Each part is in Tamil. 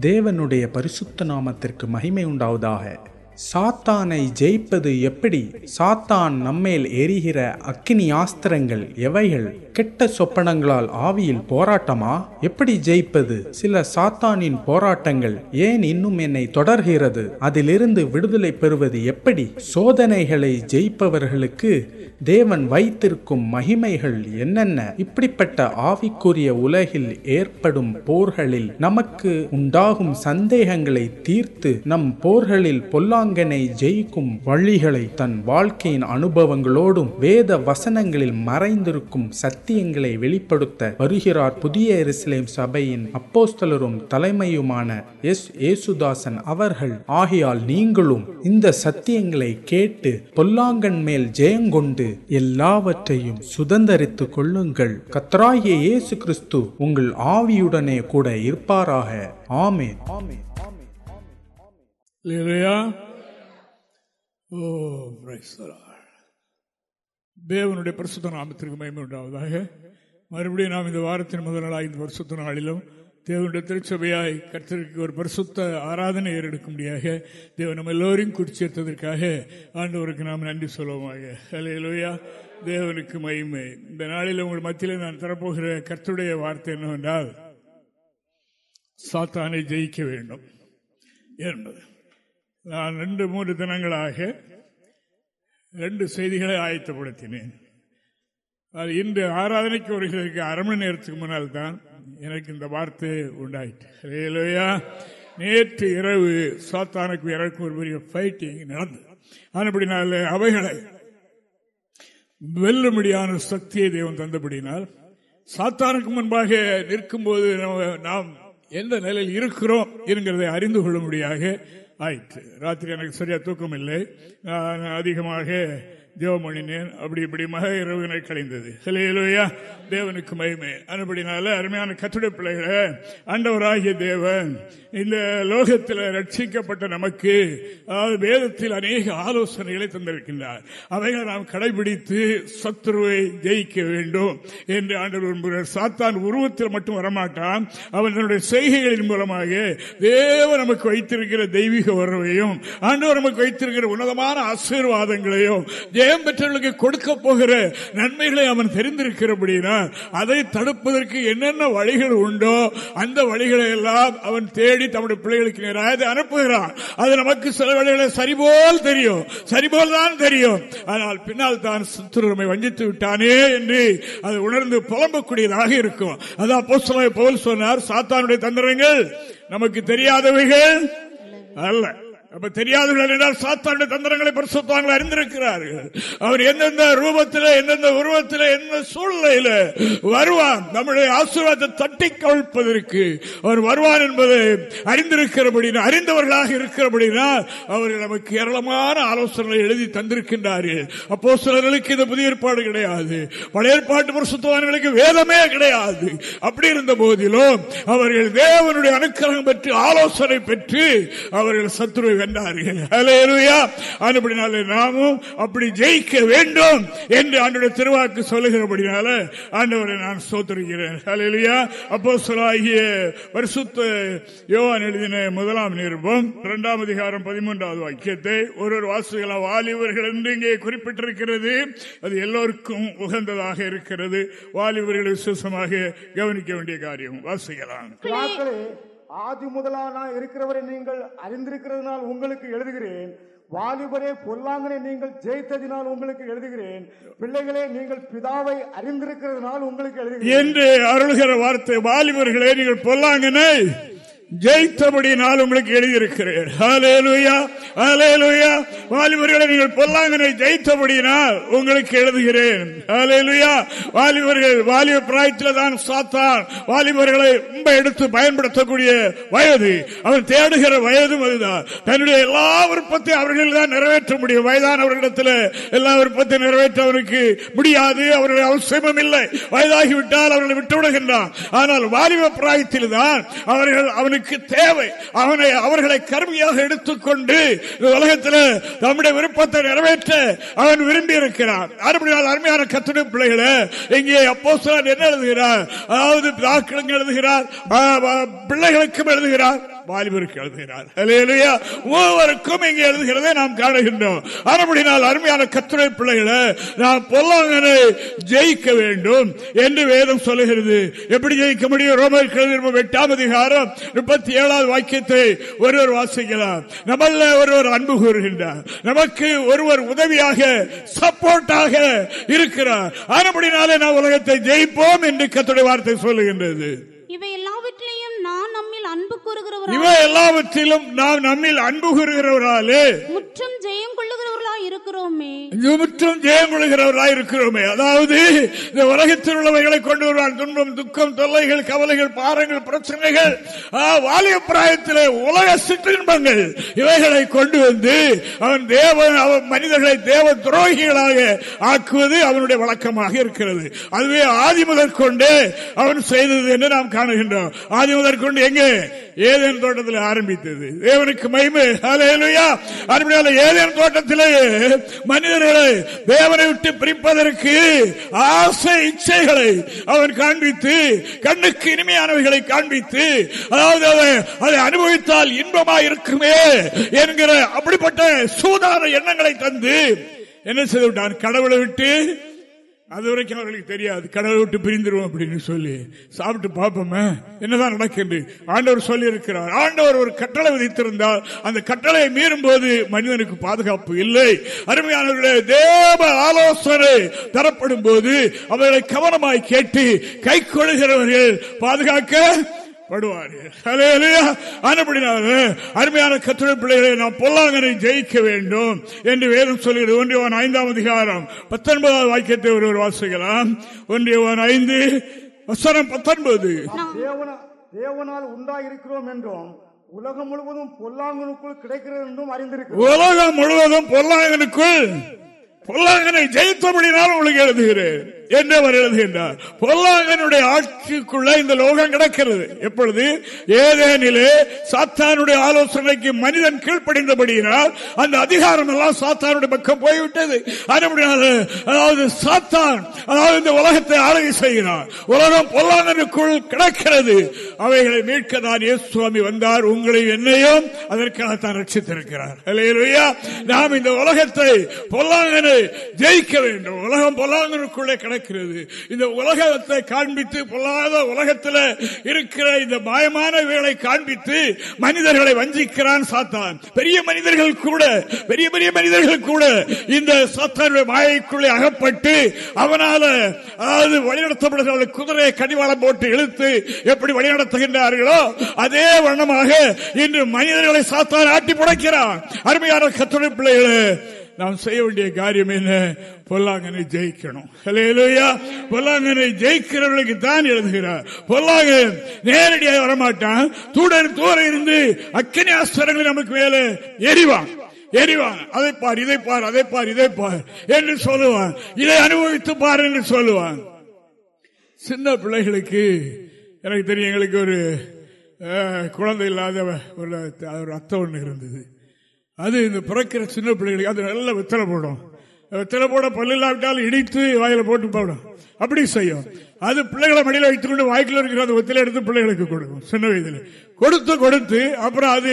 தேவனுடைய பரிசுத்த நாமத்திற்கு மகிமை உண்டாவதாக. சாத்தானை ஜெயிப்பது எப்படி? சாத்தான் நம்மேல் எரிகிற அக்கினி ஆஸ்திரங்கள் எவைகள்? கெட்ட சொப்பனங்களால் ஆவியில் போராட்டமா? எப்படி ஜெயிப்பது? சில சாத்தானின் போராட்டங்கள் ஏன் இன்னும் என்னை தொடர்கிறது? அதிலிருந்து விடுதலை பெறுவது எப்படி? சோதனைகளை ஜெயிப்பவர்களுக்கு தேவன் வைத்திருக்கும் மகிமைகள் என்னென்ன? இப்படிப்பட்ட ஆவிக்குரிய உலகில் ஏற்படும் போர்களில் நமக்கு உண்டாகும் சந்தேகங்களை தீர்த்து நம் போர்களில் தேவாங்கனை ஜெயிக்கும் வழிகளை தன் வாழ்க்கையின் அனுபவங்களோடும் வேத வசனங்களில் மறைந்திருக்கும் சத்தியங்களை வெளிப்படுத்த வருகிறார் புதிய எருசலேம் சபையின் அப்போஸ்தலரும் தலைமையுமான எஸ் ஏசுதாசன் அவர்கள். ஆகையால் நீங்களும் இந்த சத்தியங்களை கேட்டு பொல்லாங்கன் மேல் ஜெயங்கொண்டு எல்லாவற்றையும் சுதந்தரித்துக் கொள்ளுங்கள். கத்ராகிய இயேசு கிறிஸ்து உங்கள் ஆவியுடனே கூட இருப்பாராக. ஆமே ஆமே ஓ தேவனுடைய பரிசுத்த நாமத்திற்கு மகிமை உண்டாவதாக. மறுபடியும் நாம் இந்த வாரத்தின் முதல் நாளாக இந்த பரிசுத்த நாளிலும் தேவனுடைய திருச்சபையாய் கர்த்தருக்கு ஒரு பரிசுத்த ஆராதனை ஏறெடுக்கும்படியாக தேவன் நம்ம எல்லோரையும் குறிச்சேர்த்ததற்காக ஆண்டவருக்கு நாம் நன்றி சொல்லுவோமாக. அலையலோயா தேவனுக்கு மகிமை. இந்த நாளில் உங்கள் மத்தியில் நான் தரப்போகிற கர்த்தருடைய வார்த்தை என்னவென்றால் சாத்தானை ஜெயிக்க வேண்டும். என்பது? நான் ரெண்டு மூன்று தினங்களாக ரெண்டு செய்திகளை ஆயத்தப்படுத்தினேன். அது இன்று ஆராதனைக்கு வருகிறதுக்கு அரை மணி நேரத்துக்கு முன்னால் தான் எனக்கு இந்த வார்த்தை உண்டாயிட்டு நேற்று இரவு சாத்தானுக்கு எனக்கு ஒரு பெரிய ஃபைட்டிங் நடந்தது. ஆனப்படினால அவைகளை வெல்லும்படியான சக்தியை தேவன் தந்தபடினால் சாத்தானுக்கு முன்பாக நிற்கும் போது நாம் எந்த நிலையில் இருக்கிறோம் என்கிறதை அறிந்து கொள்ளும்படியாக ஆயிற்று. ராத்திரி எனக்கு சரியா தூக்கம் இல்லை அதிகமாக ஜெபம் அப்படி இப்படிமாக இரவினை கழிந்தது. சிலையிலோயா தேவனுக்கு மகிமை. அதுபடினால அருமையான கத்துடை பிள்ளைகளை ஆண்டவராகிய தேவன் இந்த லோகத்தில் ரட்சிக்கப்பட்ட நமக்கு அதாவது வேதத்தில் அநேக ஆலோசனைகளை தந்திருக்கின்றார். அவைகளை நாம் கடைபிடித்து சத்ருவை ஜெயிக்க வேண்டும் என்று ஆண்டவர் விரும்புகிறார். சாத்தான் உருவத்தில் மட்டும் வரமாட்டான். அவன் தன்னுடைய செய்கைகளின் மூலமாக தேவன் நமக்கு வைத்திருக்கிற தெய்வீக உறவையும் ஆண்டவர் நமக்கு வைத்திருக்கிற உன்னதமான ஆசீர்வாதங்களையும் ஜெயம் பெற்றவர்களுக்கு கொடுக்க போகிற நன்மைகளை அவன் தெரிந்திருக்கிறபடினா அதை தடுப்பதற்கு என்னென்ன வழிகள் உண்டோ அந்த வழிகளை எல்லாம் அவன் தேடி தம்முடைய பிள்ளைகளுக்கு நேராக அனுப்புகிறான். அது நமக்கு சில வழிகளை சரிபோல் தெரியும். சரிபோல் தான் தெரியும். ஆனால் பின்னால் தான் சுத்துருமை வஞ்சித்து விட்டானே என்று அது உணர்ந்து புலம்பக்கூடியதாக இருக்கும். அதான் போல் சொன்னார் சாத்தானுடைய தந்திரங்கள் நமக்கு தெரியாதவைகள் அல்ல. அப்ப தெரியாதவர்கள் என்றால் சாத்தானுடைய தந்திரங்களை பரிசுத்தவான்கள் அறிந்திருக்கிறார்கள். அவர் எந்தெந்த ரூபத்தில் எந்தெந்த உருவத்தில் எந்த சூழ்நிலையில வருவான். நம்முடைய ஆசீர்வாதத்தை தட்டி கவிழ்ப்பதற்கு அவர் வருவான் என்பதை அறிந்திருக்கிறபடினா அறிந்தவர்களாக இருக்கிறபடினால் அவர்கள் நமக்கு ஏராளமான ஆலோசனை எழுதி தந்திருக்கின்றார்கள். அப்போ சிலர்களுக்கு இந்த புதிய ஏற்பாடு கிடையாது. பழைய ஏற்பாட்டு பரிசுத்தவான்களுக்கு வேதமே கிடையாது. அப்படி இருந்த போதிலும் அவர்கள் தேவனுடைய அனுக்கிரகம் பெற்று ஆலோசனை பெற்று அவர்கள் சத்துருவை கண்டார்கள் ஹalleluya. நாமும் அப்படி ஜெயிக்க வேண்டும் என்று ஆண்டவருடைய திருவாக்கு சொல்லுகிறபடினால ஆண்டவரை நான் சோதரிக்கிறேன் அப்போ சொல்லாகிய வருஷத்து யோவான் எழுதின முதலாம் நிருபம் இரண்டாம் அதிகாரம் பதிமூன்றாவது வாக்கியத்தை ஒரு ஒரு வாலிபர்கள் என்று இங்கே குறிப்பிட்டிருக்கிறது. அது எல்லோருக்கும் உகந்ததாக இருக்கிறது. வாலிபர்கள் விசேஷமாக கவனிக்க வேண்டிய காரியம். வாசிக்கலாம் ஆதி முதலா நான் இருக்கிறவரை நீங்கள் அறிந்திருக்கிறதுனால் உங்களுக்கு எழுதுகிறேன். வாலிபரே பொல்லாங்கனை நீங்கள் ஜெயித்ததினால் உங்களுக்கு எழுதுகிறேன். பிள்ளைகளே நீங்கள் பிதாவை அறிந்திருக்கிறதுனால் உங்களுக்கு எழுதுகிறேன். என்று அருள்கிற வார்த்தை வாலிபர்களே நீங்கள் பொல்லாங்கனை. ஜெயித்தபடியினால் உங்களுக்கு எழுதியிருக்கிறேன். வாலிபர்களை நீங்கள் பொல்லாங்கனை ஜெயித்தபடியினால் உங்களுக்கு எழுதுகிறேன். வாலிபர்கள் வாலிப பிராயத்தில் தான் சாத்தான். வாலிபர்களை ரொம்ப எடுத்து பயன்படுத்தக்கூடிய வயது. அவன் தேடுகிற வயதும் அதுதான். தன்னுடைய எல்லா விருப்பத்தையும் அவர்கள் தான் நிறைவேற்ற முடியும். வயதானவர்களிடத்தில் எல்லா விருப்பத்தையும் நிறைவேற்ற அவனுக்கு முடியாது. அவர்கள் அவசியமும் இல்லை. வயதாகிவிட்டால் அவர்களை விட்டுவிடுகின்றான். ஆனால் வாலிப பிராயத்தில் தான் அவர்கள் அவனுக்கு தேவை. அவனை அவர்களை கருவியாக எடுத்துக்கொண்டு இந்த உலகத்தில் நம்முடைய விருப்பத்தை நிறைவேற்ற அவன் விரும்பி இருக்கிறான் அறுபடியால் அருமையான கத்துடைய பிள்ளைகளை இங்கே அப்போ என்ன எழுதுகிறார்? அதாவது எழுதுகிறார் பிள்ளைகளுக்கும் எழுதுகிறார். வாலிபருக்கு எழுதுகிறார். ஒவ்வொருக்கும் இங்கு இங்கே எழுதுகிறதை நாம் காணுகின்றோம். அப்படினால் அருமையான கத்துரை பிள்ளைகளை நாம் பொல்லாங்கனை ஜெயிக்க வேண்டும் என்று வேதம் சொல்லுகிறது. எப்படி ஜெயிக்க முடியும்? ரோமர் கழுவி எட்டாம் அதிகாரம் முப்பத்தி ஏழாவது வாக்கியத்தை ஒருவர் வாசிக்கலாம். நம்மள ஒருவர் அன்பு கூறுகின்றார். நமக்கு ஒருவர் உதவியாக சப்போர்ட்டாக இருக்கிறார். அப்படினாலே நாம் உலகத்தை ஜெயிப்போம் என்று கத்துடைய வார்த்தை சொல்லுகின்றது. இவை எல்லாவற்றையும் அன்பு கூறுகிறவரா இவை எல்லாவற்றிலும் நாம் நம்மில் அன்பு கூறுகிறவராலே முற்றும் ஜெயம் கொள்ளுகிறவர்களா இருக்கிறோமே. முற்றும் ஜெயம் கொள்கிறவராய் இருக்கிறோமே. அதாவது இந்த உலகத்தில் உள்ளவைகளை கொண்டு வருவான். துன்பம் துக்கம் தொல்லைகள் கவலைகள் பாரங்கள் பிரச்சனைகள். வாலிய பிராயத்திலே உலக சிற்றின்பங்கள். இவைகளை கொண்டு வந்து அவன் தேவன் அவன் மனிதர்களை தேவ துரோகிகளாக ஆக்குவது அவனுடைய வழக்கமாக இருக்கிறது. அதுவே ஆதி முதற் கொண்டு அவன் செய்தது என்று நாம் காணுகின்றோம். ஆதி முதற் கொண்டு எங்கே? ஏதேன் தோட்டத்தில் ஆரம்பித்தது. தேவனுக்கு மகிமை. அருமையான ஏதேன் தோட்டத்திலே மனிதர்களை தேவனை விட்டு பிரிப்பதற்கு ஆசை இச்சைகளை அவன் காண்பித்து கண்ணுக்கு இனிமையானவைகளை காண்பித்து அதாவது அதை- அதை அனுபவித்தால் இன்பமா இருக்குமே என்கிற அப்படிப்பட்ட சூதான எண்ணங்களை தந்து என்ன செய்து விட்டான் கடவுளை விட்டு அது வரைக்கும் அவர்களுக்கு தெரியாது. கடவுள் விட்டு பிரிந்துருவோம் அப்படின்னு சொல்லி. சாப்பிட்டு பார்ப்போமே. என்னதான் நடக்கின்ற ஆண்டவர் சொல்லி இருக்கிறார் ஆண்டவர் ஒரு கட்டளை விதித்திருந்தால் அந்த கட்டளையை மீறும் போது மனிதனுக்கு பாதுகாப்பு இல்லை. அருமையானவர்களே தேவ ஆலோசனை தரப்படும் போது அவர்களை கவனமாய் கேட்டு கை கொள்கிறவர்கள் பாதுகாக்க ஆனபடினால அருமையான கத்திர பிள்ளைகளை நாம் பொல்லாங்கனை ஜெயிக்க வேண்டும் என்று வேதம் சொல்கிறது. ஒன்றியவன் ஐந்தாம் அதிகாரம் பத்தொன்பதாவது வாக்கியத்தை ஒருவர் வாசிக்கலாம். ஒன்றியவன் ஐந்து வசனம் பத்தொன்பது. தேவன தேவனால் உண்டாயிருக்கிறோம் என்றும் உலகம் முழுவதும் பொல்லாங்கனுக்குள் கிடைக்கிறது என்றும் அறிந்திருக்கிறோம். உலகம் முழுவதும் பொல்லாங்கனுக்குள் பொல்லாங்கனை ஜெயித்தபடினால் உங்களுக்கு எழுதுகிறேன். என்று அவர் எழுதுகின்றார் பொல்லாதனுடைய ஆட்சிக்குள்ள இந்த லோகம் கிடக்கிறது. எப்பொழுது? ஏதேனிலே சாத்தானுடைய ஆலோசனைக்கு மனிதன் கீழ்ப்படிந்தபடியினால் அந்த அதிகாரம் எல்லாம் சாத்தானுடைய பக்கம் போய்விட்டது. அதாவது சாத்தான் அதாவது இந்த உலகத்தை ஆளுகை செய்கிறார் உலகம் பொல்லாதனுக்குள் கிடக்கிறது. அவைகளை மீட்க தான் சுவாமி வந்தார். உங்களையும் என்னையும் அதற்காகத்தான் ரட்சித்திருக்கிறார். நாம் இந்த உலகத்தை பொல்லாங்கனை ஜெயிக்க வேண்டும். உலகம் பொல்லாங்கனுக்குள்ளே நடக்கிறது. இந்த உலகத்தை காண்பித்து பொல்லாத உலகத்தில் இருக்கிற இந்த மாயமான வேலை காண்பித்து மனிதர்களை வஞ்சிக்கிறான் சாத்தான். பெரிய மனிதர்கள் கூட பெரிய பெரிய மனிதர்கள் கூட இந்த சாத்தானுடைய மாயைக்குள்ளே அகப்பட்டு அவனால அதாவது வழிநடத்தப்படுகிற குதிரையை கடிவாளம் போட்டு இழுத்து எப்படி வழிநடத்துகின்றார்களோ அதே வண்ணமாக இன்று மனிதர்களை சாத்தான் ஆட்டி புடைக்கிறான். அருமையான கத்துணை பிள்ளைகளே நாம் செய்ய வேண்டிய காரியம் என்ன? பொல்லாங்கனை ஜெயிக்கணும். பொல்லாங்கனை ஜெயிக்கிறவர்களுக்கு தான் எழுதுகிறார். பொல்லாங்கன் நேரடியாக வரமாட்டான். தூடர் தூர இருந்து அக்கினி அஸ்திரங்களை நமக்கு வேலை. எரிவான். எரிவான். அதை பார் இதை பார் அதை பார் இதை பார் என்று சொல்லுவான். இதை அனுபவித்து பார் என்று சொல்லுவான். சின்ன பிள்ளைகளுக்கு எனக்கு தெரியும் எங்களுக்கு ஒரு குழந்தை இல்லாத ஒரு ஒரு அத்தை ஒன்று இருந்தது. அது இந்த பிறக்கிற சின்ன பிள்ளைகளுக்கு அது நல்ல வெத்தலை போடும். வெத்தலை போட பல்லில்லாவிட்டால் இடித்து வாயில போட்டு போடும். அப்படி செய்யும். அது பிள்ளைகளை மடியில வைத்துக்கொண்டு வாய்க்குள்ள இருக்கிற அந்த வெத்தலை எடுத்து பிள்ளைகளுக்கு கொடுக்கும். சின்ன வயதுல. கொடுத்து கொடுத்து அப்புறம் அது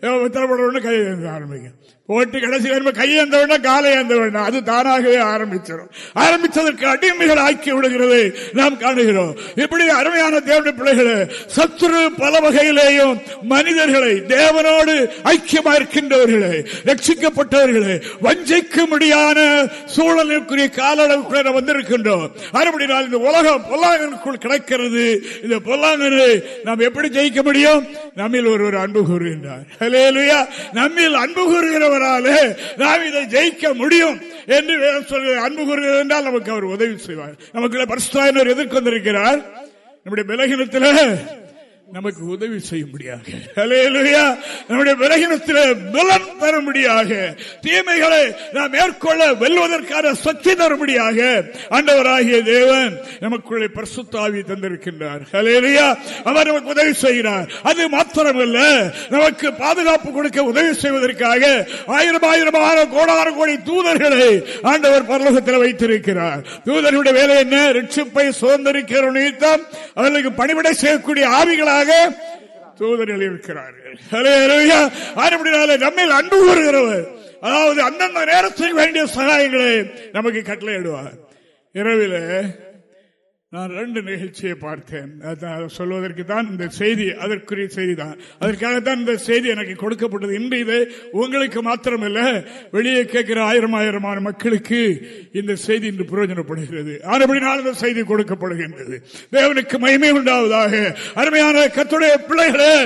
வெத்தலை போட உடனே கை ஆரம்பிக்கும். ஓட்டு கடைசி வரும்போது கையேந்த ஏந்த காலை ஏந்த வேண்டாம் அது தானாகவே ஆரம்பிச்சிடும். ஆரம்பித்ததற்கு அடிமைகள் ஆக்கி விடுகிறது நாம் காணுகிறோம். இப்படி அருமையான தேவனுடைய பிள்ளைகளை சத்துரு பல வகையிலேயும் மனிதர்களை தேவனோடு ஐக்கியமா இருக்கின்றவர்களை ரட்சிக்கப்பட்டவர்களை வஞ்சிக்க முடியாத சூழலுக்குரிய கால அளவுக்குள்ள நாம் வந்திருக்கின்றோம். மறுபடினால் இந்த உலகம் பொல்லாங்கனுக்குள் கிடைக்கிறது. இந்த பொல்லாங்கனை நாம் எப்படி ஜெயிக்க முடியும்? நம்மில் ஒருவர் அன்பு கூறுகின்றார். நம்மில் அன்பு கூறுகிறவராலே நாம் இதை ஜெயிக்க முடியும் என்று வேதம் சொல்கிறார் அன்பு கூறுகிறது என்றால் நமக்கு அவர் உதவி செய்வார். நமக்குள்ள பரிசுத்தாயினர் எதிர்கொண்டிருக்கிறார். நம்முடைய பலகீனத்தில் நமக்கு உதவி செய்ய முடியாது நம்முடைய விலகினத்தில் பலன் தரும்படியாக. தீமைகளை நாம் மேற்கொள்ள வெல்வதற்கான சக்தி தர முடியாக ஆண்டவராகிய தேவன் நமக்குள்ளே பரிசுத்தாவி தந்திருக்கின்றார். ஹலேலுயா அவர் நமக்கு உதவி செய்கிறார். அது மாத்திரமல்ல நமக்கு பாதுகாப்பு கொடுக்க உதவி செய்வதற்காக ஆயிரம் ஆயிரம் ஆயிரம் கோடாயிரம் கோடி தூதர்களை ஆண்டவர் பரலோகத்தில் வைத்திருக்கிறார். தூதர்களுடைய வேலை என்ன? ரிட்சிப்பை சுதந்திரிக்கிற அவர்களுக்கு பணிவிடை செய்யக்கூடிய ஆவிகளாக தூதர்கள் இருக்கிறார்கள். நம்மை அன்பு கூறுகிறவர். அதாவது அந்தந்த நேரத்துக்கு வேண்டிய சகாயங்களை நமக்கு கட்டளையிடுவார். இரவில் நான் ரெண்டு நிகழ்ச்சியை பார்த்தேன். சொல்வதற்கு தான் இந்த செய்தி அதற்குரிய செய்தி தான். அதற்காகத்தான் இந்த செய்தி எனக்கு கொடுக்கப்பட்டது. இன்று இது உங்களுக்கு மாத்திரமல்ல வெளியே கேட்கிற ஆயிரம் ஆயிரமான மக்களுக்கு இந்த செய்தி இன்று பிரயோஜனப்படுகிறது. ஆனபடினால் இந்த செய்தி கொடுக்கப்படுகின்றது. தேவனுக்கு மகிமை உண்டாவதாக. அருமையான கத்துடைய பிள்ளைகளே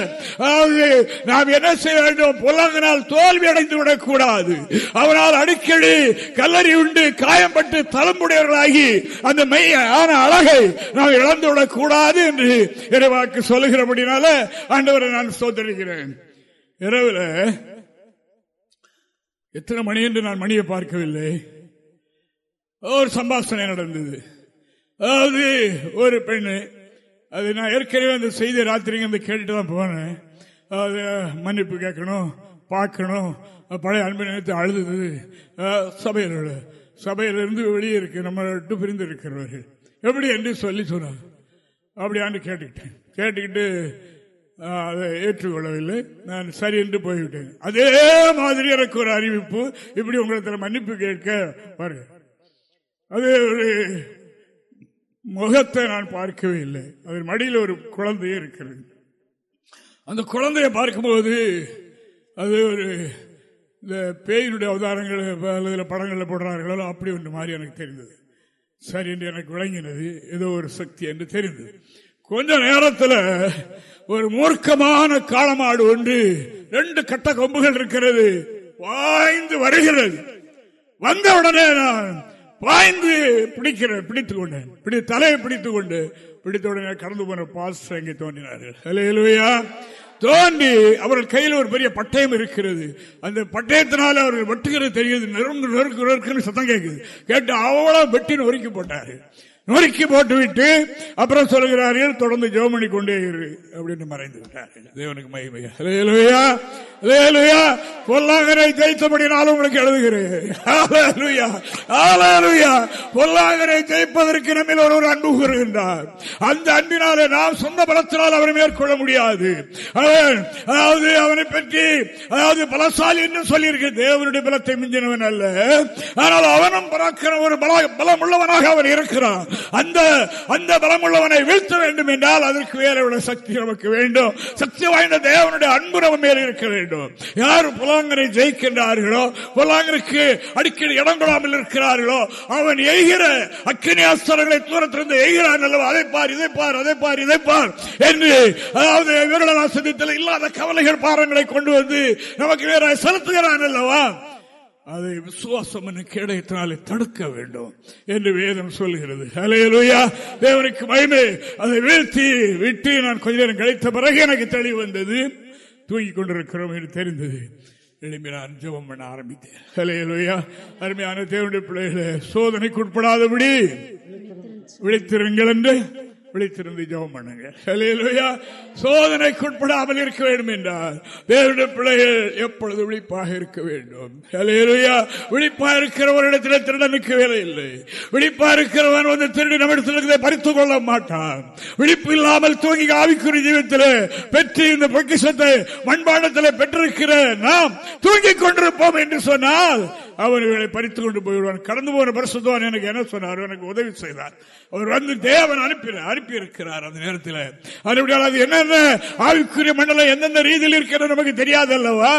அதாவது நாம் என்ன செய்ய வேண்டும்? பொல்லாங்கனால் தோல்வி அடைந்து விடக்கூடாது. அவனால் அடிக்கடி கல்லறி உண்டு காயம்பட்டு தளம்புடையவர்களாகி அந்த மெய் ஆன அழகை நாம் இழந்துவிடக் கூடாது என்று இறைவாக்கு சொல்லுகிறபடினால ஆண்டவரை நான் சோதரிக்கிறேன் இரவுல எத்தனை மணி என்று நான் மணியை பார்க்கவில்லை. ஒரு சம்பாஷணை நடந்தது. அதாவது ஒரு பெண்ணு அது நான் ஏற்கனவே அந்த செய்தி ராத்திரிங்க வந்து கேட்டுட்டு தான் போனேன். அது மன்னிப்பு கேட்கணும் பார்க்கணும் பழைய அன்பு நினைத்து அழுது சபையில் சபையிலிருந்து வெளியே இருக்கு நம்ம விட்டு பிரிந்து இருக்கிறவர்கள் எப்படி என்று சொல்லி சொன்னார். அப்படியான்னு கேட்டுக்கிட்டேன். கேட்டுக்கிட்டு அதை ஏற்றுக்கொள்ளவில்லை. நான் சரி என்று போய்விட்டேன். அதே மாதிரி எனக்கு ஒரு அறிவிப்பு. இப்படி உங்களுக்கு மன்னிப்பு கேட்க பாருங்க. அது ஒரு முகத்தை நான் பார்க்கவே இல்லை. அதன் மடியில் ஒரு குழந்தையே இருக்கிறது. அந்த குழந்தைய பார்க்கும்போது அது ஒரு இந்த பேயினுடைய அவதாரங்கள் படங்களில் போடுறார்களோ அப்படி ஒன்று மாதிரி எனக்கு தெரிந்தது. சரி என்று எனக்கு விளங்கினது ஏதோ ஒரு சக்தி என்று தெரிந்தது. கொஞ்ச நேரத்தில் ஒரு மூர்க்கமான காலமாடு ஒன்று ரெண்டு கட்ட கொம்புகள் இருக்கிறது வாய்ந்து வருகிறது. வந்தவுடனே நான் பாய்ந்து பிடிக்கிறேன் பிடித்துக் கொண்டேன். பிடி தலையை பிடித்துக் கொண்டு பிடித்த உடனே கடந்து போன பாஸ் அங்கே தோன்றினார்கள். தோண்டி அவர்கள் கையில் ஒரு பெரிய பட்டயம் இருக்கிறது. அந்த பட்டயத்தினால அவர்கள் வெட்டுகிறது தெரியுது. நெருங்கு நெருக்கு நெருக்குன்னு சத்தம் கேட்குது கேட்டு அவ்வளவு வெட்டி நொறுக்கி போட்டாரு. நொறுக்கி போட்டு விட்டு அப்புறம் சொல்கிறார்கள் தொடர்ந்து ஜோமணி கொண்டே இரு அப்படின்னு மறைந்து விட்டார்கள். தேவனுக்கு மகிமையா பொல்லாங்கரை ஜெயித்தபடினாலும் உங்களுக்கு எழுதுகிறேன். பொல்லாங்கரை ஜெயிப்பதற்கு நம்மில் ஒரு அன்பு கூறுகின்றார். அந்த அன்பினாலே நாம் சொந்த பலத்தினால் அவரை மேற்கொள்ள முடியாது. அதாவது அவனை பற்றி அதாவது பலசாலி என்று சொல்லியிருக்க. தேவனுடைய பலத்தை மிஞ்சினவன் அல்ல. ஆனால் அவனும் பறக்கிற ஒரு பலம் உள்ளவனாக அவர் இருக்கிறான். அந்த அந்த பலம் உள்ளவனை வீழ்த்த வேண்டும் என்றால் அதற்கு வேற சக்தி நமக்கு வேண்டும். சக்தி வாய்ந்த தேவனுடைய அன்பு நம்ம மேல் இருக்க வேண்டும். யார் புலாங்கரை ஜெயிக்கின்றார்களோ புலாங்கருக்கு அடிக்கடி இடங்கொள்ளாமல் இருக்கிறார்களோ அவன் எய்கிற அக்கினி அஸ்தரங்களை தூரத்திலிருந்து எய்கிறான் அல்லவா? அதை பார் இதை பார் அதை பார் இதை பார் என்று அதாவது விரடவாசனத்தில் இல்லாத கவலைகள் பாரங்களை கொண்டு வந்து நமக்கு வேற செலுத்துகிறான் அல்லவா? அதை விசுவாசம் கேடயத்தினாலே தடுக்க வேண்டும் என்று வேதம் சொல்கிறது. அலையலுயா தேவனுக்கு மயமே அதை வீழ்த்தி விட்டு நான் கொஞ்ச நேரம் கழித்த பிறகு எனக்கு தெளிவு வந்தது. தூங்கிக் கொண்டிருக்கிறோம் என்று தெரிந்தது. எழுப்பி நான் ஜபம் பண்ண ஆரம்பித்தேன். அலையலுயா அருமையான தேவனுடைய பிள்ளைகளை சோதனைக்கு உட்படாதபடி விழித்திருங்கள் என்று விழித்திருந்து ஜெபம் பண்ணுங்க சோதனைக்குட்படாமல் இருக்க வேண்டும் என்றால் தேவனுடைய பிள்ளைகள் எப்பொழுது விழிப்பாக இருக்க வேண்டும்? விழிப்பாக இருக்கிறவரிடத்தில் திருடனுக்கு வேலை இல்லை. விழிப்பா இருக்கிறவன் வந்து திருடி நம்மிடத்தில் பறித்துக் கொள்ள மாட்டான். விழிப்பு இல்லாமல் தூங்கி ஆவிக்குறி ஜீவத்தில் பெற்று இந்த பொக்கிசத்தை மண்பாடத்தில் பெற்றிருக்கிற நாம் தூங்கிக் கொண்டிருப்போம் என்று சொன்னால் அவர்களை பறித்துக் கொண்டு போய்விடுவான் கடந்து போன பரிசுத்தவான் எனக்கு என்ன சொன்னார் எனக்கு உதவி செய்தார். அவர் வந்து தேவன் அனுப்பி அனுப்பி இருக்கிறார் அந்த நேரத்தில். அது என்னென்ன? ஆவிக்குரிய மண்டலம் எந்தெந்த ரீதியில் இருக்கிறது நமக்கு தெரியாது அல்லவா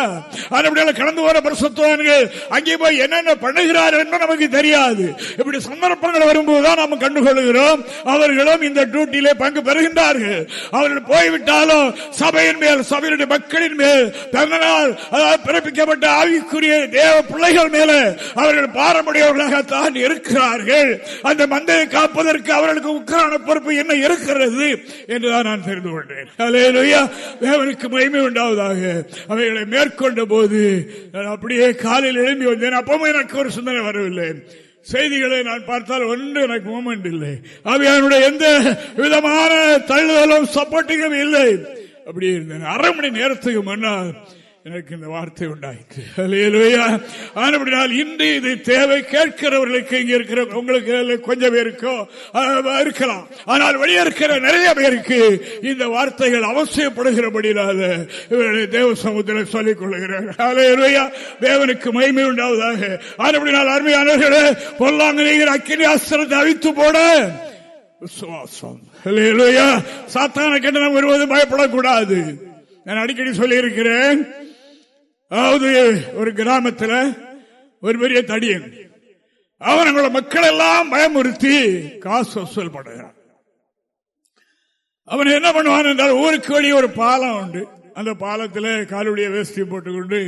அதுபடியால் கடந்து போன பரிசுத்தவான்கள் அங்கே போய் என்னென்ன பண்ணுகிறார் என்று நமக்கு தெரியாது. இப்படி சந்தர்ப்பங்கள் வரும்போதுதான் நாம் கண்டுகொள்கிறோம். அவர்களும் இந்த டியூட்டியிலே பங்கு பெறுகின்றார்கள். அவர்கள் போய்விட்டாலும் சபையின் மேல் சபையினுடைய மக்களின் மேல் தன்னால் பிறப்பிக்கப்பட்ட ஆவிக்குரிய தேவ பிள்ளைகள் மேல் அவர்கள் பாரம்பரியவர்களாகத்தான் இருக்கிறார்கள். அந்த மந்தையை காப்பதற்கு அவர்களுக்கு உக்கரான பொறுப்பு என்ன இருக்கிறது என்றுதான் நான் தெரிந்து கொண்டேன். தேவனுக்கு மகிமை உண்டாவதாக. அவைகளை மேற்கொண்ட போது அப்படியே காலையில் எழுந்தி வந்தேன். அப்பவும் எனக்கு ஒரு சிந்தனை வரவில்லை. செய்திகளை நான் பார்த்தால் ஒன்று எனக்கு மூமெண்ட் இல்லை. அவையானுடைய எந்த விதமான தள்ளுதலும் சப்போர்ட்டிங்கும் இல்லை. அப்படி இருந்தேன். அரை மணி நேரத்துக்கு முன்னால் எனக்கு இந்த வார்த்தை உண்டாயிற்று. ஆனால் இன்று இது தேவை. கேட்கிறவர்களுக்கு இங்க இருக்கிற உங்களுக்கு கொஞ்சம் பேருக்கோ இருக்கலாம். ஆனால் வெளியே இருக்கிற நிறைய பேருக்கு இந்த வார்த்தைகள் அவசியப்படுகிறபடினால தேவ சமுத்திரம் சொல்லிக் கொள்ளுகிறார் தேவனுக்கு மகிமை உண்டாவதாக. ஆனால் அருமையானவர்களே பொல்லாங்க நீங்கள் அக்கினி அஸ்திரத்தை அவித்து போட. விசுவாசம். சாத்தான கண்டனம் வருவது பயப்படக்கூடாது. நான் அடிக்கடி சொல்லியிருக்கிறேன் அதாவது ஒரு கிராமத்தில் ஒரு பெரிய தடியன். அவன் அவங்கள மக்கள் எல்லாம் பயமுறுத்தி காசு வசூல் பண்ணுகிறான். அவன் என்ன பண்ணுவான் என்றால் ஊருக்கு வெளியே ஒரு பாலம் உண்டு. அந்த பாலத்தில் காலுடைய வேஷ்டி போட்டுக்கொண்டு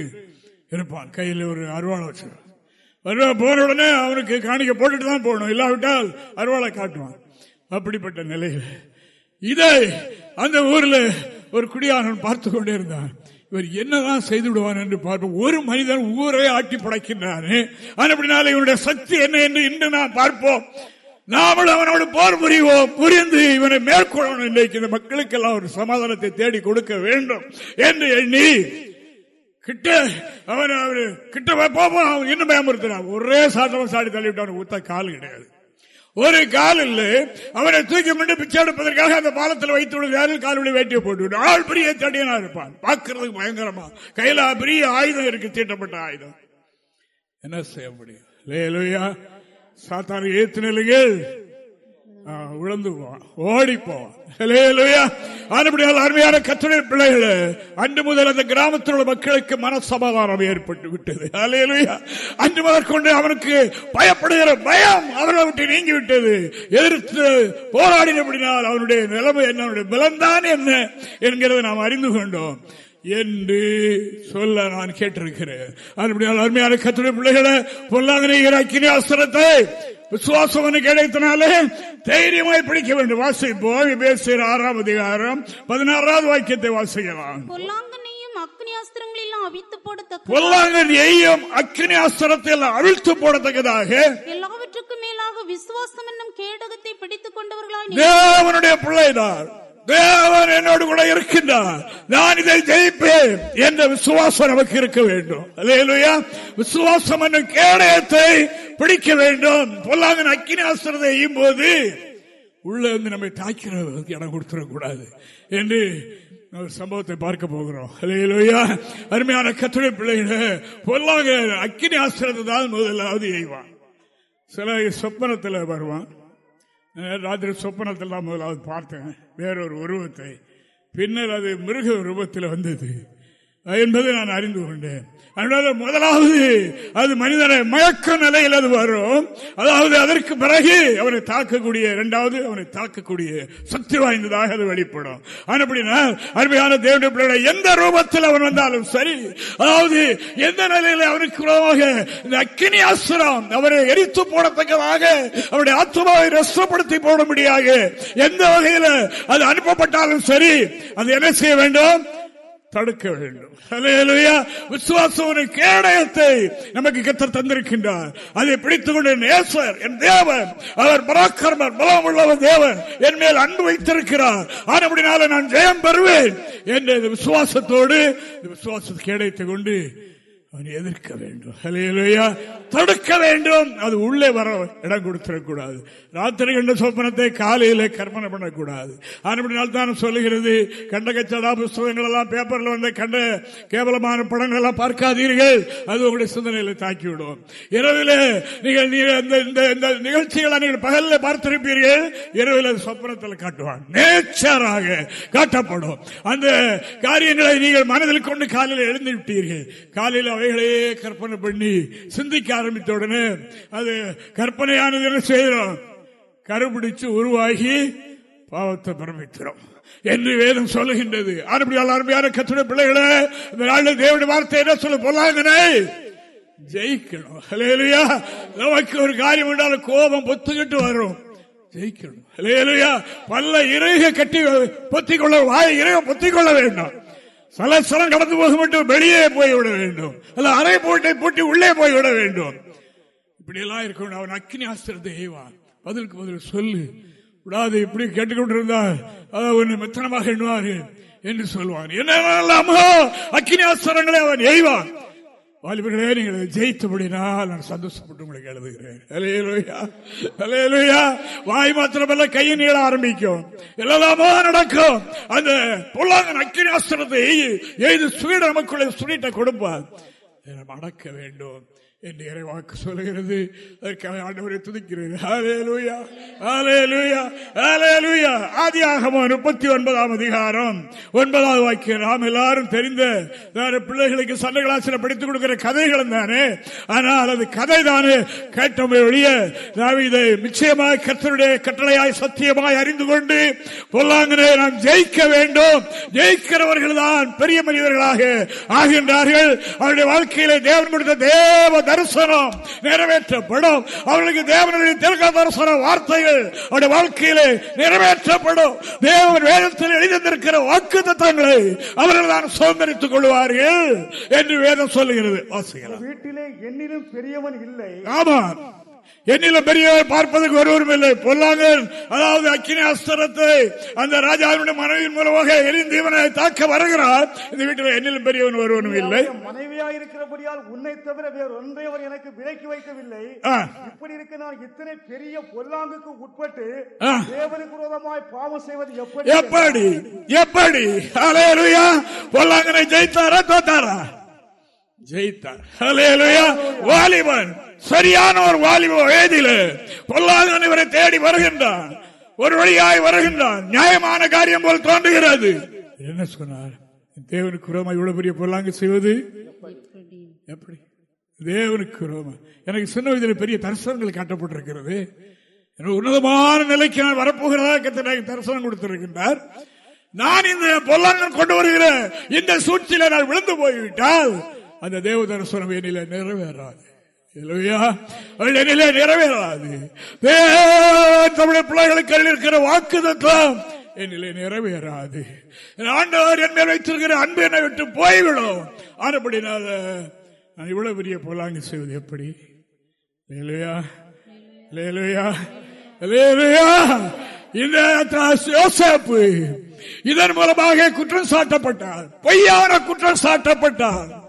இருப்பான். கையில் ஒரு அருவாளை வச்சிருவான் அருவா போன உடனே அவனுக்கு காணிக்க போட்டுட்டு தான் போகணும். இல்லாவிட்டால் அருவாளை காட்டுவான். அப்படிப்பட்ட நிலையில் இதை அந்த ஊரில் ஒரு குடியானவன் பார்த்து கொண்டே இருந்தான். இவர் என்னதான் செய்து விடுவான் என்று பார்ப்போம். ஒரு மனிதன் ஊரை ஆட்டி படைக்கின்றானே. அப்படினால இவனுடைய சக்தி என்ன என்று இன்று நாம் பார்ப்போம். நாமல் அவனோடு போர் புரிவோம். புரிந்து இவனை மேற்கொள்ளணும். இன்றைக்கு இந்த மக்களுக்கெல்லாம் ஒரு சமாதானத்தை தேடி கொடுக்க வேண்டும் என்று எண்ணி கிட்ட அவன் அவரு கிட்ட போவோம். அவன் இன்னும் பயமுறுத்தினான் ஒரே சாட்டவன் சாடி தள்ளிவிட்டான். ஊத்த கால் கிடையாது. ஒரு கால் இல்ல அவனை தூக்கி கொண்டு பிச்சை எடுப்பதற்காக அந்த பாலத்தில் வைத்து விடுகிறார்கள் காலுடைய வேட்டியை போட்டு விடு. ஆள் பெரிய தடியனா இருப்பான். பார்க்கறதுக்கு பயங்கரமா. கையில பெரிய ஆயுதம் இருக்கு தீட்டப்பட்ட ஆயுதம். என்ன செய்ய முடியும்? சாத்தான ஏத்து நிலைகள் விழுந்து போவான் ஓடி போவான் அருமையான கத்துடைய பிள்ளைகளே அன்று முதல் அந்த கிராமத்தில் உள்ள மக்களுக்கு மனசமாதானம் ஏற்பட்டு விட்டது. ஹல்லேலூயா. அன்று முதல் கொண்டு அவனுக்கு பயப்படுகிற பயம் அவர்களை விட்டு நீங்கி விட்டது. எதிர்த்து போராடினபடினால் அவனுடைய நிலைமை என்ன? அவனுடைய பலம்தான் என்ன? என்கிறதை நாம் அறிந்து கொண்டோம். என்று சொல்ல நான் கேட்டிருக்கிறேன். அதுபடியால் அருமையான கத்துடைய பிள்ளைகளை பொல்லாங்கனை இறக்கின அஸ்திரத்தை விசுவாசம் கிடைத்தனாலே தைரியமாய் பிடிக்க வேண்டும். வாசிப்போம். பேசுகிற ஆறாம் அதிகாரம் பதினாறாவது வாக்கியத்தை வாசிக்கலாம். பொல்லாங்கனையும் அக்னி அஸ்திரத்தில் அவிழ்த்து போடத்தக்கதாக எல்லாவற்றுக்கும் மேலாக விசுவாசம் என்னும் கேடகத்தை பிடித்துக் தேவனுடைய பிள்ளைதான். தேவன் என்னோடு கூட இருக்கின்றார். நான் இதை ஜெயிப்பேன் என்ற விசுவாசம் நமக்கு இருக்க வேண்டும். அல்லேலூயா. விசுவாசம் என்னும் கேடயத்தை பிடிக்க வேண்டும். பொல்லாங்கன் அக்கினி அஸ்திரத்தை எய்யும் போது உள்ள வந்து நம்மை தாக்கிற இடம் கொடுத்துடக்கூடாது என்று ஒரு சம்பவத்தை பார்க்க போகிறோம். அல்லேலூயா. அருமையான கத்துரை பிள்ளைகளை பொல்லாங்க அக்கினி அஸ்திரத்தை தான் முதலாவது எய்வான். சில சொப்பனத்தில் வருவான். ராத்திரி சொப்பனத்தில் தான் முதலாவது பார்த்தேன். வேறொரு உருவத்தை. பின்னர் அது மிருக ரூபத்தில் வந்தது. என்பதை நான் அறிந்து கொண்டேன். அதனால முதலாவது அது மனிதனை மயக்க நிலையில் அது வரும். அதாவது அதற்கு பிறகு அவனை தாக்கக்கூடிய இரண்டாவது அவனை தாக்கக்கூடிய சக்தி வாய்ந்ததாக அது வெளிப்படும். அப்படின்னா அருமையான தேவனுடைய பிள்ளைகளை எந்த ரூபத்தில் அவன் வந்தாலும் சரி அதாவது எந்த நிலையில் அவனுக்கு விரோதமாக இந்த அக்கினி அஸ்திரம் அவரை எரித்து போடத்தக்கதாக அவருடைய ஆத்மாவை ரசப்படுத்தி போட முடியாக எந்த வகையில் அது அனுப்பப்பட்டாலும் சரி அது என்ன செய்ய வேண்டும்? தடுக்க வேண்டும். ஹல்லேலூயா. விசுவாசம் கேடயத்தை நமக்கு கத்தர் தந்திருக்கின்றார். அதை பிடித்துக் கொண்ட நேசர் என் தேவன் அவர் பராக்கிரமர் பலம் உள்ளவர் தேவன் என் மேல் அன்பு வைத்திருக்கிறார். ஆனபடினால நான் ஜெயம் பெறுவேன். என்ற விசுவாசத்தோடு விசுவாசத்தை விசுவாச கேடயத்தை கொண்டு அவன் எதிர்க்க வேண்டும். ஹலையிலையா தடுக்க வேண்டும். அது உள்ளே வர இடம் கொடுத்துடக்கூடாது. ராத்திரி கண்ட சொப்பனத்தை காலையில கற்பனை பண்ணக்கூடாது. அப்படினால் தான் சொல்லுகிறது கண்ட கச்சடா புஸ்தகங்கள் எல்லாம் பேப்பர்ல வந்த கண்ட கேவலமான படங்கள் எல்லாம் பார்க்காதீர்கள். அது உங்களுடைய சிந்தனையில தாக்கிவிடும். இரவில் நீங்கள் நீங்கள் இந்த- இந்த- இந்த நிகழ்ச்சிகளை நீங்கள் பகல்ல பார்த்திருப்பீர்கள். இரவில் சொப்பனத்தில் காட்டுவான். நேச்சராக காட்டப்படும். அந்த காரியங்களை நீங்கள் மனதில் கொண்டு காலையில் எழுந்து விட்டீர்கள். காலையில் அவைகளையே கற்பனை பண்ணி சிந்திக்க ஆரம்பித்த உடனே அது கற்பனையானது என்ன செய்கிறோம்? கருபிடிச்சு உருவாகி பாவத்தை பிறப்பிக்கிறோம் என்று வேதம் சொல்லுகின்றது. அருமையால் அருமையான கத்துடைய பிள்ளைகளே இந்த நாளில் தேவடைய வார்த்தை என்ன சொல்ல பொல்லாங்கனே ஜெயிக்கணும். ஹalleluya. நமக்கு ஒரு காரியம் என்றாலும் கோபம் பொத்துக்கிட்டு வரும். ஜெயிக்கணும். ஹalleluya. பல்ல இறைக கட்டி பொத்திக்கொள்ள வாய் இறைக பொத்திக்கொள்ள வேண்டாம். சலசலம் கடந்து போக மட்டும் வெளியே போய்விட வேண்டும். அல்ல அரை போட்டை பூட்டி உள்ளே போய்விட வேண்டும். இப்படி எல்லாம் இருக்கணும். அவன் அக்கினி ஆஸ்திரத்தை எய்வான் பதிலுக்கு பதில் சொல்லு. விடாது இப்படி கேட்டுக்கொண்டிருந்தால் அதை மெத்தனமாக எண்ணுவாரு என்று சொல்வான். என்ன அக்கினி அஸ்திரங்களை அவன் எய்வான். வாலிபர்களே நீங்கள் ஜெயித்தபடினால் நான் சந்தோஷப்பட்டு உங்களுக்கு எழுதுகிறேன். வாய் மாத்திரமல்ல கையை நீள ஆரம்பிக்கும். எல்லாமோ நடக்கும். அந்த பொல்லாங்க அக்கினி அஸ்திரத்தை எய்து சுவீட நமக்குள்ளே சுவீட்டை கொடுப்பார். அடக்க வேண்டும். என்று இறைவாக்கு சொல்லுகிறது. அதற்காக ஆண்டவரை துதிக்கிறது ஹalleluya முப்பத்தி ஒன்பதாம் அதிகாரம். ஒன்பதாவது வாக்கியம். நாம் எல்லாரும் தெரிந்த வேற பிள்ளைகளுக்கு சண்டை கிளாசில் படித்துக் கொடுக்கிற கதைகளும் தானே. ஆனால் அது கதை தானே. கேட்டமை ஒழிய இதை நிச்சயமாக கத்தருடைய கட்டளையாய் சத்தியமாய் அறிந்து கொண்டு பொல்லாங்கனே நாம் ஜெயிக்க வேண்டும். ஜெயிக்கிறவர்கள் தான் பெரிய மனிதர்களாக ஆகின்றார்கள். அவருடைய வாழ்க்கையில தேவன் கொடுத்த தேவ தரிசனம் நிறைவேற்றப்படும். அவர்களுக்கு தேவனுடைய திருக்க தரிசன வார்த்தைகள் அவருடைய வாழ்க்கையிலே நிறைவேற்றப்படும். தேவன் வேதத்தில் எழுதியிருக்கிற வாக்கு தத்தங்களை அவர்கள் தான் சுதந்திரித்துக் கொள்வார்கள் என்று வேதம் சொல்லுகிறது. வாசிக்கலாம். வீட்டிலே என்னிலும் பெரியவன் இல்லை. ஆமா என்னில பெரியவர் பார்ப்பதற்கு ஒருவரும் இல்லை. பொல்லாங்கன் அதாவது அக்கினி அஸ்திரத்தை அந்த ராஜாவினுடைய மனைவியின் மூலமாக எரிந்து இவனை தாக்க வருகிறார். இந்த வீட்டில் என்னிலும் பெரியவன் ஒருவனும் இல்லை. மனைவியா இருக்கிறபடியால் உன்னை தவிர வேறு ஒன்றை அவர் எனக்கு விலக்கி வைக்கவில்லை. இப்படி இருக்க நான் இத்தனை பெரிய பொல்லாங்குக்கு உட்பட்டு. தேவனுக்கு விரோதமாய் பாவம் செய்வது எப்படி? எப்படி? எப்படி? பொல்லாங்கனை ஜெயித்தாரா தோத்தாரா? ஜெயித்தார். வாலிபன். சரியான ஒரு வாலிப வயதில் பொல்லாதவன் இவரை தேடி வருகின்றான். ஒரு வழியாய் வருகின்றான். நியாயமான காரியம் போல் தோன்றுகிறது. என்ன சொன்னார்? தேவனுக்கு ரோமா இவ்வளவு பெரிய பொருளாங்க செய்வது? எப்படி? தேவனுக்கு ரோமா எனக்கு சின்ன வயதில் பெரிய தரிசனங்கள் காட்டப்பட்டிருக்கிறது. எனக்கு உன்னதமான நிலைக்கு நான் வரப்போகிறதாக கத்தனாக தரிசனம் கொடுத்திருக்கின்றார். நான் இந்த பொல்லாங்கன் கொண்டு வருகிற இந்த சூழ்ச்சியில நான் விழுந்து போய்விட்டால் அந்த தேவ தரிசனம் என்னில நிறைவேறாது. நிறைவேறாது. தேவன் தமிழ் பிள்ளைகளுக்கு இருக்கிற வாக்கு தத்துவம் என்னிலே நிறைவேறாது. ஆண்டவர் என் மேல் வைத்திருக்கிற அன்பு என்னை விட்டு போய்விடும். ஆனப்படினால நான் இவ்வளவு பெரிய பொல்லாங்கு செய்வது எப்படி? இல்லையா இல்லையா இல்லையா இந்த யோசப்பு இதன் மூலமாக குற்றம் சாட்டப்பட்டார். பொய்யான குற்றம் சாட்டப்பட்டார்.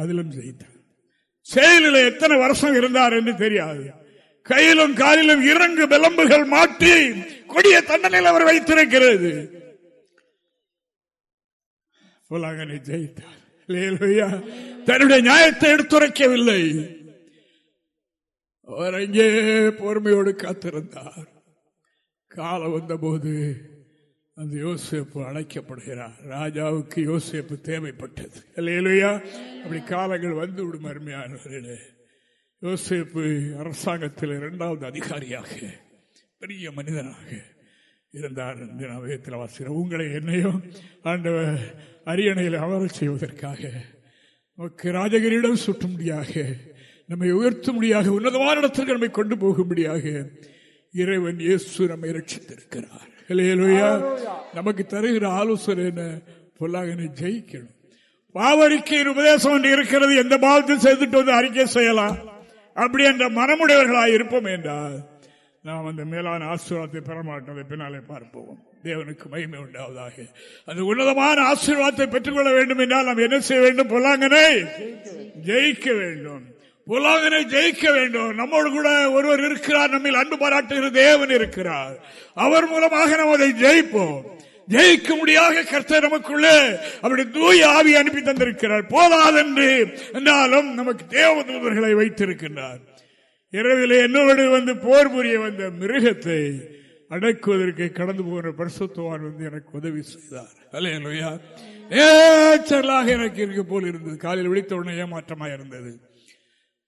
அதிலும் ஜெயித்தார் செயலில் எத்தனை வருஷம் இருந்தார் என்று தெரியாது. கையிலும் காலிலும் இறங்கு விளம்புகள் மாட்டி கொடிய தண்டனையில் அவர் வைத்திருக்கிறது. புலாங்கனை ஜெயித்தார். தன்னுடைய நியாயத்தை எடுத்துரைக்கவில்லை. அவர் அங்கே பொறுமையோடு காத்திருந்தார். காலம் வந்தபோது அந்த யோசிப்பு அழைக்கப்படுகிறார். ராஜாவுக்கு யோசிப்பு தேவைப்பட்டது. இல்லையிலையா அப்படி காலங்கள் வந்து விடும் அருமையானவர்களே யோசிப்பு அரசாங்கத்தில் இரண்டாவது அதிகாரியாக பெரிய மனிதனாக இருந்தார் என்று நான் வேதத்தில் வாசிக்கிறேன். உங்களை என்னையும் ஆண்டவர் அரியணையில் அமர செய்வதற்காக நமக்கு ராஜகிரியிடம் சுட்டும்படியாக நம்மை உயர்த்தும்படியாக உன்னதமான இடத்திற்கு நம்மை கொண்டு போகும்படியாக இறைவன் இயேசு நம்மை ரட்சித்திருக்கிறார் நமக்கு தருகிற ஆலோசனை என்ன? பொல்லாங்கனை ஜெயிக்கணும். பாவரிக்கையின் உபதேசம் ஒன்று இருக்கிறது. எந்த பாவத்தையும் செய்துட்டு வந்து அறிக்கை செய்யலாம். அப்படி என்ற மனமுடையவர்களாய் இருப்போம் என்றால் நாம் அந்த மேலான ஆசீர்வாதத்தை பெற மாட்டோம் அதை பின்னாலே பார்ப்போம். தேவனுக்கு மகிமை உண்டாவதாக. அந்த உன்னதமான ஆசீர்வாதத்தை பெற்றுக்கொள்ள வேண்டும் என்றால் நாம் என்ன செய்ய வேண்டும்? பொல்லாங்கனை ஜெயிக்க வேண்டும். புலாகனை ஜெயிக்க வேண்டும். நம்மோடு கூட ஒருவர் இருக்கிறார் நம்மில் அன்பு பாராட்டுகிற தேவன் இருக்கிறார். அவர் மூலமாக நாம் அதை ஜெயிப்போம். ஜெயிக்க முடியாத கர்த்தர் நமக்குள்ளே அப்படி தூய ஆவி அனுப்பி தந்திருக்கிறார். போதாதென்று என்றாலும் நமக்கு தேவதூதர்களை வைத்திருக்கின்றார். இரவில் என்னோடு வந்து போர் புரிய வந்த மிருகத்தை அடக்குவதற்கு கடந்து போகிற பரிசுத்துவான் வந்து எனக்கு உதவி செய்தார். அல்லையா நேச்சரலாக எனக்கு இருக்க போல் இருந்தது. காலையில் விழித்த உடனே ஏமாற்றமாக இருந்தது.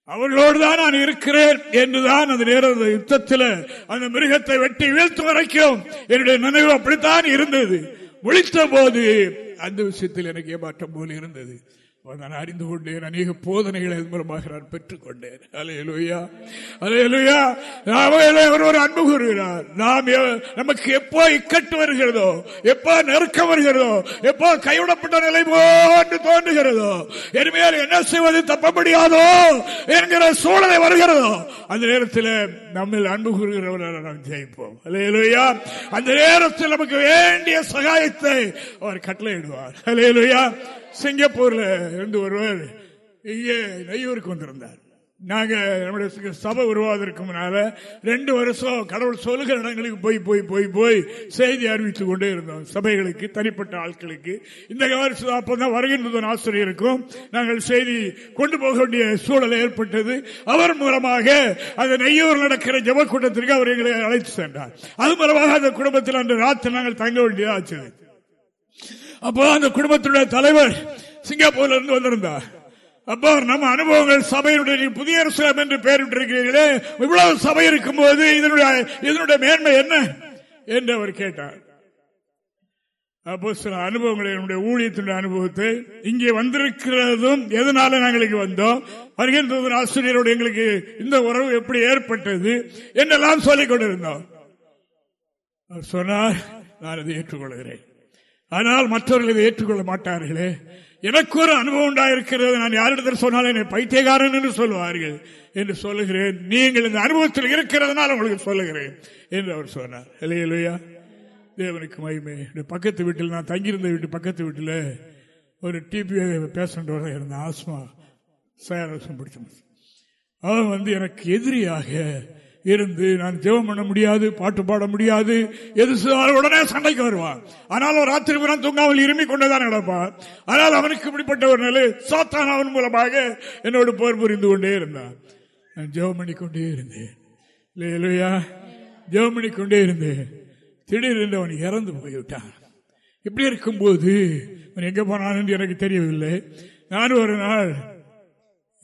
அவர்களோடு தான் நான் இருக்கிறேன் என்றுதான் அந்த நேர யுத்தத்தில் அந்த மிருகத்தை வெட்டி வீழ்த்து வரைக்கும் என்னுடைய நினைவு அப்படித்தான் இருந்தது. முழித்த போது அந்த விஷயத்தில் எனக்கு ஏமாற்றம் போல இருந்தது. நான் அறிந்து கொண்டேன். அநேக போதனைகளை அதன் மூலமாக நான் பெற்றுக் கொண்டேன் அலையலுயா அலையலுயா அவர் ஒரு அன்பு கூறுகிறார். நாம் எ- நமக்கு எப்போ இக்கட்டு வருகிறதோ எப்போ நெருக்கம் வருகிறதோ எப்போ கைவிடப்பட்ட நிலை போன்று தோன்றுகிறதோ எருமையால் என்ன செய்வது தப்ப முடியாதோ என்கிற சூழலை வருகிறதோ அந்த நேரத்தில் நம்மில் அன்பு கூறுகிறவரை நாம் ஜெயிப்போம். அலையலுயா அந்த நேரத்தில் நமக்கு வேண்டிய சகாயத்தை அவர் கட்டளையிடுவார். அலையலுயா சிங்கப்பூர்ல இருந்து ஒருவர் இங்கே நெய்யூருக்கு வந்திருந்தார். நாங்க நம்முடைய சபை உருவாவதற்கு முன்னால ரெண்டு வருஷம் கடவுள் சொல்லுகிற இடங்களுக்கு போய் போய் போய் போய் செய்தி அறிவித்துக் கொண்டே இருந்தோம். சபைகளுக்கு தனிப்பட்ட ஆட்களுக்கு. இந்த வருஷம் அப்பதான் வருகின்ற ஆசிரியருக்கும் நாங்கள் செய்தி கொண்டு போக வேண்டிய சூழல் ஏற்பட்டது. அவர் மூலமாக அந்த நெய்யூர் நடக்கிற ஜப கூட்டத்திற்கு அவர் எங்களை அழைத்து சென்றார். அது மூலமாக அந்த குடும்பத்தில் அன்று ராத்திரி நாங்கள் தங்க வேண்டியதாச்சு அப்போ அந்த குடும்பத்துடைய தலைவர் சிங்கப்பூர்ல இருந்து வந்திருந்தார். அப்போ நம்ம அனுபவங்கள் சபையினுடைய புதிய அரசாங்கம் என்று பெயரிட்டிருக்கிறீர்களே இவ்வளவு சபை இருக்கும் போது இதனுடைய இதனுடைய மேன்மை என்ன? என்று அவர் கேட்டார். அப்போ சில அனுபவங்களை என்னுடைய ஊழியத்தினுடைய அனுபவத்தை இங்கே வந்திருக்கிறதும் எதனால நாங்கள் இங்கே வந்தோம்? வருகின்ற ஆசிரியரோடு எங்களுக்கு இந்த உறவு எப்படி ஏற்பட்டது? என்றெல்லாம் சொல்லிக் கொண்டிருந்தோம். சொன்னார் நான் அதை ஏற்றுக்கொள்கிறேன். ஆனால் மற்றவர்கள் இதை ஏற்றுக்கொள்ள மாட்டார்களே. எனக்கு ஒரு அனுபவம் உண்டாயிருக்கிறது. நான் யாரிடத்தில் சொன்னாலும் என்னை பைத்தியகாரன் என்று சொல்லுவார்கள் என்று சொல்லுகிறேன். நீங்கள் இந்த அனுபவத்தில் இருக்கிறதுனால உங்களுக்கு சொல்லுகிறேன் என்று அவர் சொன்னார். இல்லையா தேவனுக்கு மகிமை. பக்கத்து வீட்டில் நான் தங்கியிருந்த வீட்டு பக்கத்து வீட்டில் ஒரு டிபி பேஷண்ட் இருந்த ஆஸ்மா சயாரசம் பிடிச்ச அவன் வந்து எனக்கு எதிரியாக இருந்து நான் ஜெபம் பண்ண முடியாது பாட்டு பாட முடியாது. எது உடனே சண்டைக்கு வருவான். ஆனால் ஒரு ராத்திரி புறம் தூங்காமல் இருமிக் கொண்டுதான் நடப்பான் ஆனால் அவனுக்கு இப்படிப்பட்ட ஒரு நிலை சாத்தான் அவன் மூலமாக என்னோடு போர் புரிந்து கொண்டே இருந்தான். நான் ஜெபம் பண்ணி கொண்டே இருந்தேன். இல்லையா ஜெபம் பண்ணி கொண்டே இருந்தேன். திடீரென்று அவன் இறந்து போய்விட்டான். இப்படி இருக்கும்போது அவன் எங்கே போனான் என்று எனக்கு தெரியவில்லை. நான் ஒரு நாள்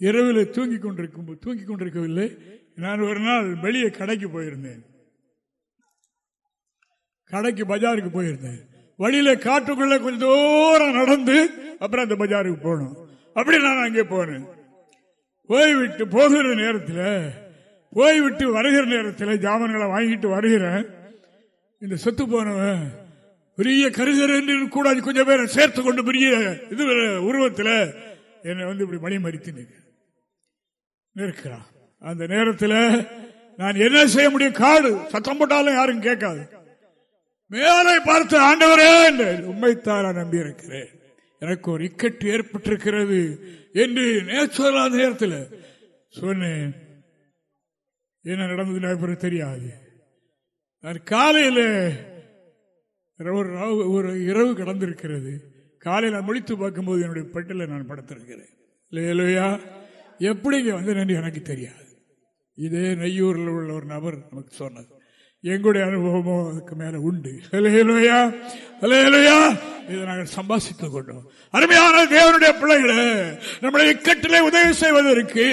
இரவில் தூங்கிக் கொண்டிருக்கும் தூங்கிக் கொண்டிருக்கவில்லை. நான் ஒரு நாள் வெளியே கடைக்கு போயிருந்தேன். கடைக்கு பஜாருக்கு போயிருந்தேன். வழியில காட்டுக்குள்ள கொஞ்சம் தூரம் நடந்து அப்புறம் அந்த பஜாருக்கு போகணும் அப்படி நான் அங்கே போனேன். போய்விட்டு போகிற நேரத்தில் போய்விட்டு வருகிற நேரத்தில் ஜாமான்களை வாங்கிட்டு வருகிறேன். இந்த செத்து போனவன் பெரிய கருகர் என்று கூட கொஞ்சம் பேரை சேர்த்து கொண்டு பெரிய இது உருவத்தில் என்னை வந்து இப்படி மணி மறித்து நிற்க நிற்கிறான். அந்த நேரத்தில் நான் என்ன செய்ய முடியும்? காடு. சத்தம் போட்டாலும் யாரும் கேட்காது. மேலே பார்த்து ஆண்டவரே உண்மைத்தான் நான் நம்பி இருக்கிறேன் எனக்கு ஒரு இக்கட்டு ஏற்பட்டிருக்கிறது என்று நேச்சுரலான நேரத்தில் சொன்னேன். என்ன நடந்தது எனக்கு தெரியாது. நான் காலையில் ஒரு ஒரு இரவு கடந்திருக்கிறது. காலையில் முடித்து பார்க்கும்போது என்னுடைய பெட்டில் நான் படுத்திருக்கிறேன். இல்லையா? எப்படிங்க வந்து எனக்கு தெரியாது. இதே நெய்யூரில் உள்ள ஒரு நபர் நமக்கு சொன்னது எங்களுடைய அனுபவமும் அதுக்கு மேல உண்டு. அலையலுயா அலையலுயா இதை நாங்கள் சம்பாசித்துக் கொண்டோம். அருமையான தேவனுடைய பிள்ளைகளே நம்முடைய இக்கட்டிலே உதவி செய்வதற்கு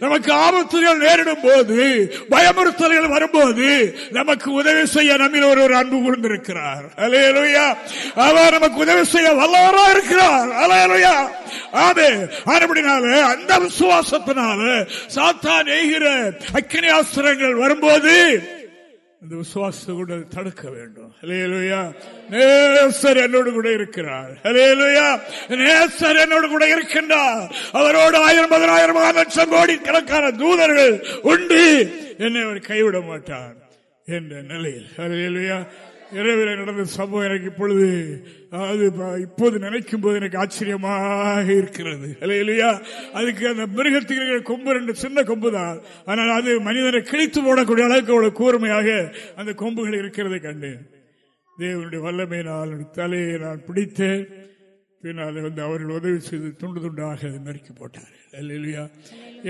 நமக்கு ஆபத்துகள் நேரிடும் போது பயமுறுத்தல்கள் வரும்போது நமக்கு உதவி செய்ய நம்மில் ஒரு ஒரு அன்பு கூர்ந்திருக்கிறார் அலையலுயா அவர் நமக்கு உதவி செய்ய வல்லவரா இருக்கிறார். அலையலுயா ஆமே ஆனபடினால அந்த விசுவாசத்தினால சாத்தான் எய்கிற அக்கினி ஆஸ்திரங்கள் வரும்போது இந்த விசுவாச கூட தடுக்க வேண்டும். அலையலுயா நேசர் என்னோடு கூட இருக்கிறார். அலையலுயா நேசர் என்னோடு கூட இருக்கின்றார். அவரோடு ஆயிரம் பதினாயிரம் லட்சம் கோடி கணக்கான தூதர்கள் உண்டு. என்னை அவர் கைவிட மாட்டார். என்ற நிலையில். அலையலுயா இரவில் நடந்த சம்பவம் எனக்கு இப்பொழுது அது இப்போது நினைக்கும் போது எனக்கு ஆச்சரியமாக இருக்கிறது. இல்லையா அதுக்கு அந்த மிருகத்துக்கு கொம்பு ரெண்டு சின்ன கொம்பு தான் ஆனால் அது மனிதனை கிழித்து போடக்கூடிய அளவுக்கு அவ்வளவு கூர்மையாக அந்த கொம்புகள் இருக்கிறதை கண்டேன். தேவனுடைய வல்லமை நான் தலையை நான் பிடித்தேன். பின்னால் வந்து அவர்கள் உதவி செய்து துண்டு துண்டாக அதை நறுக்கி போட்டார்கள். இல்லையா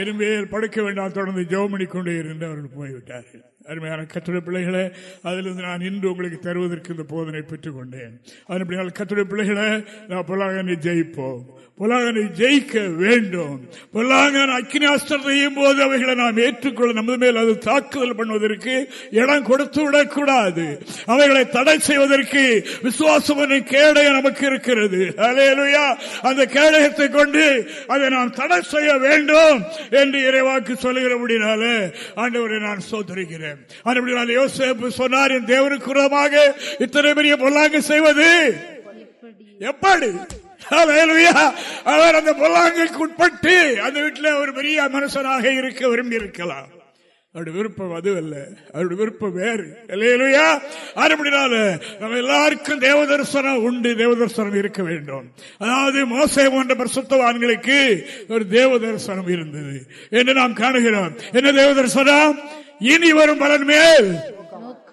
எறும்பேல் படுக்க வேண்டாம் தொடர்ந்து ஜோமணி கொண்டே இருந்து அவர்கள் போய்விட்டார்கள். அருமையான கட்டுரை பிள்ளைகளை அதிலிருந்து நான் இன்று உங்களுக்கு தருவதற்கு இந்த போதனை பெற்றுக் கொண்டேன் அதனால் கத்துடைய பிள்ளைகளை நான் பொல்லாங்கனை ஜெயிப்போம். பொல்லாங்கனை ஜெயிக்க வேண்டும். பொல்லாங்கன் அக்கினாஸ்திரம் செய்யும் போது அவைகளை நாம் ஏற்றுக்கொள்ள நமது மேல் அது தாக்குதல் பண்ணுவதற்கு இடம் கொடுத்து விடக்கூடாது. அவைகளை தடை செய்வதற்கு விசுவாசம் கேடயம் நமக்கு இருக்கிறது. அலையலுயா அந்த கேடயத்தை கொண்டு அதை நாம் தடை செய்ய வேண்டும் என்று இறைவாக்கு சொல்லுகிறபடினால ஆண்டவரை நான் சோதரிக்கிறேன். அதுபடினால யோசேப்பு சொன்னார் என் தேவனுக்கு உரமாக இத்தனை பெரிய பொல்லாங்கு செய்வது? எப்படி? அவர் அந்த பொல்லாங்குக்கு உட்பட்டு அந்த வீட்டில் ஒரு பெரிய மனுஷனாக இருக்க விரும்பி இருக்கலாம் அவருடைய விருப்பம் அது அல்ல அவருடைய விருப்பம் வேறு. இல்லையா அப்படினால நம்ம எல்லாருக்கும் தேவதர்சனம் உண்டு தேவதர்சனம் இருக்க வேண்டும். அதாவது மோசை போன்ற பிரசுத்தவான்களுக்கு ஒரு தேவ தரிசனம் இருந்தது. என்று நாம் காணுகிறோம்? என்ன தேவதர்சனம்? இனி வரும் பலன் மேல்.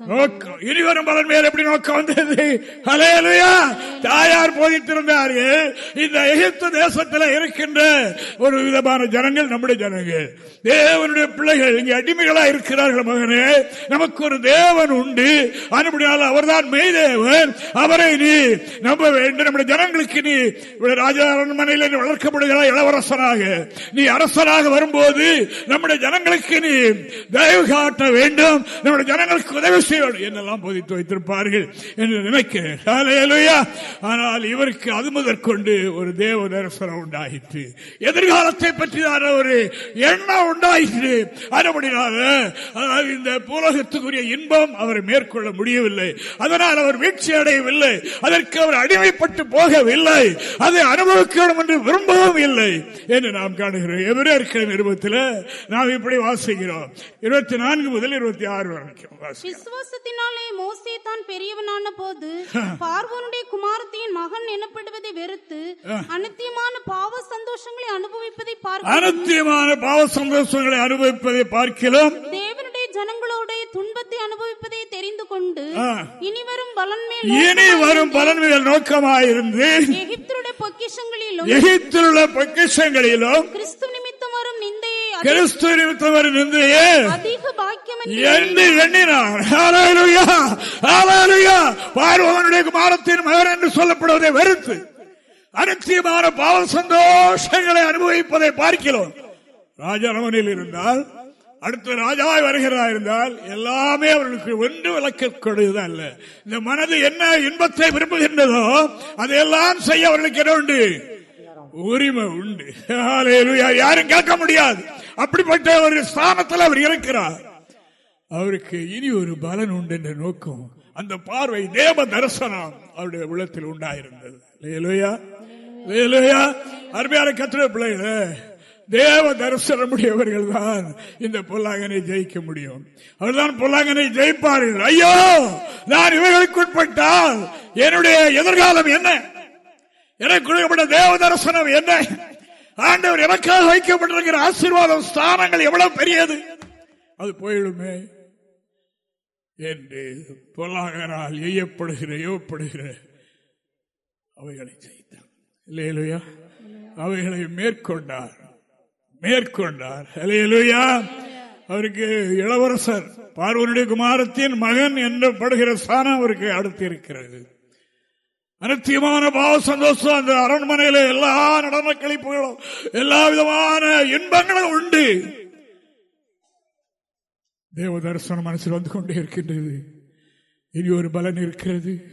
நோக்கம். இனி வரும் பலன் மேல் எப்படி நோக்கம் வந்தது? அலையலையா தாயார் போதித்திருந்தார்கள். இந்த எகிப்து தேசத்தில் இருக்கின்ற ஒரு விதமான ஜனங்கள் நம்முடைய ஜனங்கள் தேவனுடைய பிள்ளைகள் இங்கே அடிமைகளா இருக்கிறார்கள் மகனே. நமக்கு ஒரு தேவன் உண்டு. அனுப்பினால் அவர்தான் மெய்தேவன். அவரை நீ நம்ப வேண்டும். நம்முடைய ஜனங்களுக்கு நீ ராஜா அரண்மனையில் நீ வளர்க்கப்படுகிற இளவரசனாக. நீ அரசனாக வரும்போது நம்முடைய ஜனங்களுக்கு நீ தயவு காட்ட வேண்டும். நம்முடைய ஜனங்களுக்கு உதவி இசையோடு என்னெல்லாம் போதித்து வைத்திருப்பார்கள் என்று நினைக்கிறேன். ஆனால் இவருக்கு அது முதற்கொண்டு ஒரு தேவ தரிசனம் உண்டாயிற்று. எதிர்காலத்தை பற்றியான ஒரு எண்ணம் உண்டாயிற்று. அதுபடினால இந்த புலகத்துக்குரிய இன்பம் அவர் மேற்கொள்ள முடியவில்லை. அதனால் அவர் வீழ்ச்சி அடையவில்லை. அதற்கு அவர் அடிமைப்பட்டு போகவில்லை. அதை அனுபவிக்க என்று விரும்பவும் இல்லை என்று நாம் காணுகிறோம். எவரே இருக்கிற நிருபத்தில் நாம் இப்படி வாசிக்கிறோம். இருபத்தி நான்கு முதல் இருபத்தி ஆறு வரைக்கும் வாசிக்கிறோம். விசுவாசத்தினாலே மோசே தான் பெரியவனான போது பார்வோனுடைய குமாரத்தியின் மகன் எனப்படுவதை வெறுத்து அனித்தியமான பாவ சந்தோஷங்களை அனுபவிப்பதை பார்க்க அனித்தியமான பாவ சந்தோஷங்களை அனுபவிப்பதை பார்க்கலாம் தேவனுடைய ஜனங்களோட துன்பத்தை அனுபவிப்பதை தெரிந்து கொண்டு இனி வரும் பலன் மேல் இனி வரும் பலன் மேல் நோக்கமாயிருந்து எகிப்தருடைய பொக்கிஷங்களிலும் எகிப்திலுள்ள பொக்கிஷங்களிலும் கிறிஸ்து நிமித்தம் வரும் நிந்தையை கிறிஸ்து நிமித்தம் வரும் நிந்தையே அதிக என்று எண்ணினார். பார்வனுடைய குமாரத்தின் மகன் என்று சொல்லப்படுவதை வெறுத்து அனுத்தியமான பாவ சந்தோஷங்களை அனுபவிப்பதை பார்க்கிறோம். ராஜரமனில் இருந்தால் அடுத்து ராஜாவாய் வருகிறதா இருந்தால் எல்லாமே அவர்களுக்கு ஒன்று விளக்கக்கூடியதா அல்ல. இந்த மனது என்ன இன்பத்தை விரும்புகின்றதோ அதையெல்லாம் செய்ய அவர்களுக்கு என்ன உண்டு? உரிமை உண்டு. யாரும் கேட்க முடியாது. அப்படிப்பட்ட ஒரு ஸ்தானத்தில் அவர் இருக்கிறார். அவருக்கு இனி ஒரு பலன் உண்டு என்ற நோக்கம் அந்த பார்வை தேவ தரிசனம் அவருடைய உள்ளத்தில் உண்டாயிருந்தது. அருமையான கத்திர பிள்ளைகள தேவ தரிசனமுடையவர்கள் தான் இந்த பொல்லாங்கனை ஜெயிக்க முடியும். அவர்தான் பொல்லாங்கனை ஜெயிப்பார்கள். ஐயோ நான் இவர்களுக்கு உட்பட்டால் என்னுடைய எதிர்காலம் என்ன? எனக்கு கொடுக்கப்பட்ட தேவ தரிசனம் என்ன? ஆண்டவர் எனக்காக வைக்கப்பட்டிருக்கிற ஆசீர்வாதம் ஸ்தானங்கள் எவ்வளவு பெரியது? அது போயிடுமே. என்று பொல்லாங்கனால் எய்யப்படுகிற ஏவப்படுகிற அவைகளை செய்தார். இல்லையா அவைகளை மேற்கொண்டார். மேற்கொண்டார். இல்லையா அவருக்கு இளவரசர் பார்வனுடைய குமாரத்தின் மகன் என்றப்படுகிற ஸ்தானம் அவருக்கு அடுத்து இருக்கிறது அனத்தியமான பாவ சந்தோஷம் அந்த அரண்மனையில எல்லா நடன கழிப்புகளும் எல்லா விதமான இன்பங்களும் உண்டு. தேவ தரிசனம் மனசில் வந்து கொண்டே இருக்கின்றது. இனி ஒரு பலன் இருக்கிறது.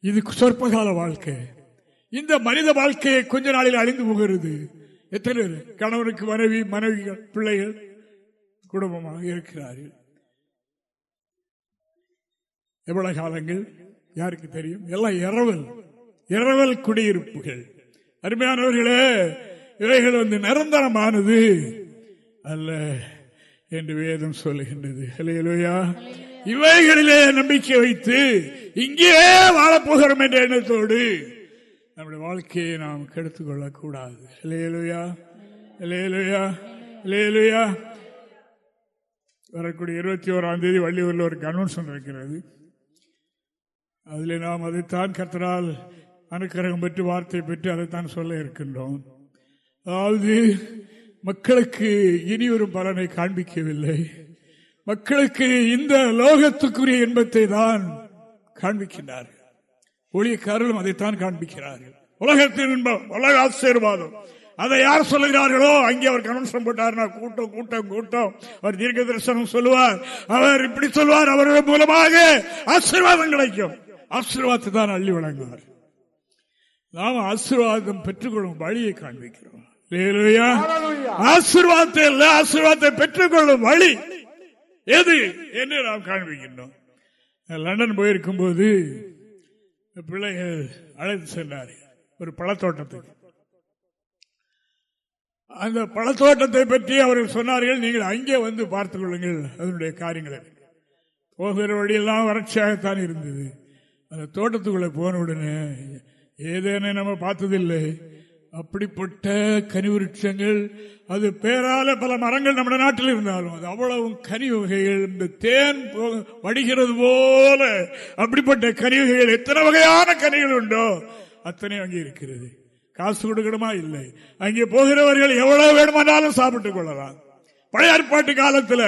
இது சொற்பகால வாழ்க்கை. இந்த மனித வாழ்க்கையை கொஞ்ச நாளில் அழிந்து போகிறது. எத்தனை கணவனுக்கு மனைவி மனைவிகள் பிள்ளைகள் குடும்பமாக இருக்கிறார்கள். எவ்வளவு காலங்கள்? யாருக்கு தெரியும்? எல்லாம் இரவல் இரவல் குடியிருப்புகள். அருமையானவர்களே இவைகள் வந்து நிரந்தரமானது அல்ல. என்று வேதம் சொல்லுகின்றது. இவைகளிலே நம்பிக்கை வைத்து இங்கே வாழப்போகிறோம் என்ற எண்ணத்தோடு நம்முடைய வாழ்க்கையை நாம் கெடுத்துக் கொள்ளக்கூடாது இல்லையலுயா இல்லையலுயா இல்லையலுயா வரக்கூடிய இருபத்தி ஓராம் தேதி வள்ளியூரில் ஒரு கன்வென்ஷன் இருக்கிறது. அதில் நாம் அதைத்தான் கத்தரால் அனுக்கிரகம் பெற்று வார்த்தை பெற்று அதைத்தான் சொல்ல இருக்கின்றோம். அதாவது மக்களுக்கு இனி ஒரு பலனை காண்பிக்கவில்லை. மக்களுக்கு இந்த லோகத்துக்குரிய இன்பத்தை தான் காண்பிக்கின்றார்கள். ஊழியக்காரர்களும் அதைத்தான் காண்பிக்கிறார்கள். உலகத்தின் இன்பம் உலக ஆசீர்வாதம். அதை யார் சொல்லுகிறார்களோ அங்கே அவர் கன்வென்ஷன் போட்டார்னா கூட்டம் கூட்டம் கூட்டம். அவர் தீர்க்க தரிசனம் சொல்லுவார். அவர் இப்படி சொல்வார் அவர்கள் மூலமாக ஆசீர்வாதம் கிடைக்கும். ஆசீர்வாதத்தை தான் அள்ளி வழங்குவார். நாம் ஆசீர்வாதம் பெற்றுக்கொள்ளும் வழியை காண்பிக்கிறோம். ஆசீர்வாதத்தை இல்ல ஆசீர்வாதத்தை பெற்றுக்கொள்ளும் வழி. எது என்று நாம் காண்பிக்கின்றோம். லண்டன் போயிருக்கும் போது பிள்ளைகள் அழைத்து சென்றார்கள் ஒரு பழத்தோட்டத்துக்கு. அந்த பழத்தோட்டத்தை பற்றி அவர்கள் சொன்னார்கள் நீங்கள் அங்கே வந்து பார்த்துக் கொள்ளுங்கள் அதனுடைய காரியங்களை. போகிற வழியெல்லாம் வறட்சியாகத்தான் இருந்தது. அந்த தோட்டத்துக்குள்ள போன உடனே ஏதேனும் நம்ம பார்த்ததில்லை. அப்படிப்பட்ட கனி விருட்சங்கள் அது பேரால பல மரங்கள் நம்ம நாட்டில் இருந்தாலும் அது அவ்வளவு கனி வகைகள் இந்த தேன் வடிகிறது போல அப்படிப்பட்ட கனி வகைகள் எத்தனை வகையான கனிகள் உண்டோ அத்தனை அங்கே இருக்கிறது. காசு கொடுக்கணுமா? இல்லை. அங்கே போகிறவர்கள் எவ்வளவு வேணுமானாலும் சாப்பிட்டுக் கொள்ளலாம். பழைய ஏற்பாட்டு காலத்தில்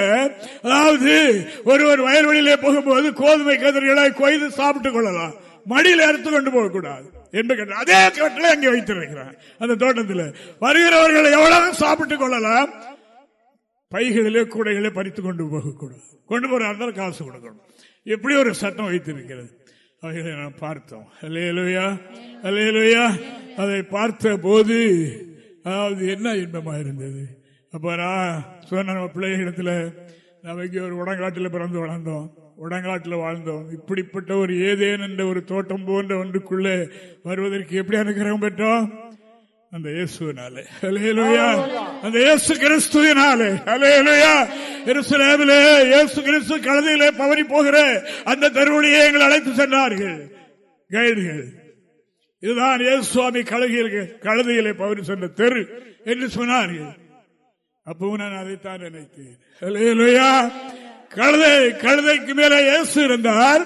அதாவது ஒருவர் வயல்வெளியிலே போகும்போது கோதுமை கதிர்களை கொய்து சாப்பிட்டுக் கொள்ளலாம். மடியில் அறுத்து கொண்டு போகக்கூடாது. என்று கேட்டார். அதே கட்டில அங்கே வைத்திருக்கிறார். அந்த தோட்டத்தில் வருகிறவர்கள் எவ்வளவு சாப்பிட்டுக் கொள்ளலாம்? பைகளிலே கூடைகளே பறித்து கொண்டு போகக்கூடாது. கொண்டு போற இருந்தால் காசு கொடுக்கணும். எப்படி ஒரு சட்டம் வைத்திருக்கிறது? அவைகளை நாம் பார்த்தோம். அல்லேலூயா அல்லேலூயா. அதை பார்த்த போது அதாவது என்ன இன்பமா இருந்தது? அப்ப நான் சொன்ன நம்ம பிள்ளைகளிடத்துல நம்ம இங்கே ஒரு உடங்காட்டில் பிறந்து வளர்ந்தோம். உடங்காட்டில் வாழ்ந்தோம். இப்படிப்பட்ட ஒரு ஏதேன் என்ற ஒரு தோட்டம் போன்ற ஒன்றுக்குள்ளே வருவதற்கு எப்படி அனுகிரகம் பெற்றோம்? அந்த இயேசுவினாலே. ஹalleluya. அந்த இயேசு கிறிஸ்துவினாலே. ஹalleluya. எருசலேமிலே இயேசு கிறிஸ்து கழுதையிலே பவனி போகிற அந்த தெருவழியை எங்களை அழைத்து சென்றார்கள். கைடுகள். இதுதான் இயேசு சுவாமி கழுகையில் கழுதையிலே பவனி சென்ற தெரு என்று சொன்னார்கள். அப்பவும் நான் அதைத்தான் நினைத்தேன். ஹalleluya. கழுதை கழுதைக்கு மேலே இயேசு இருந்தார்.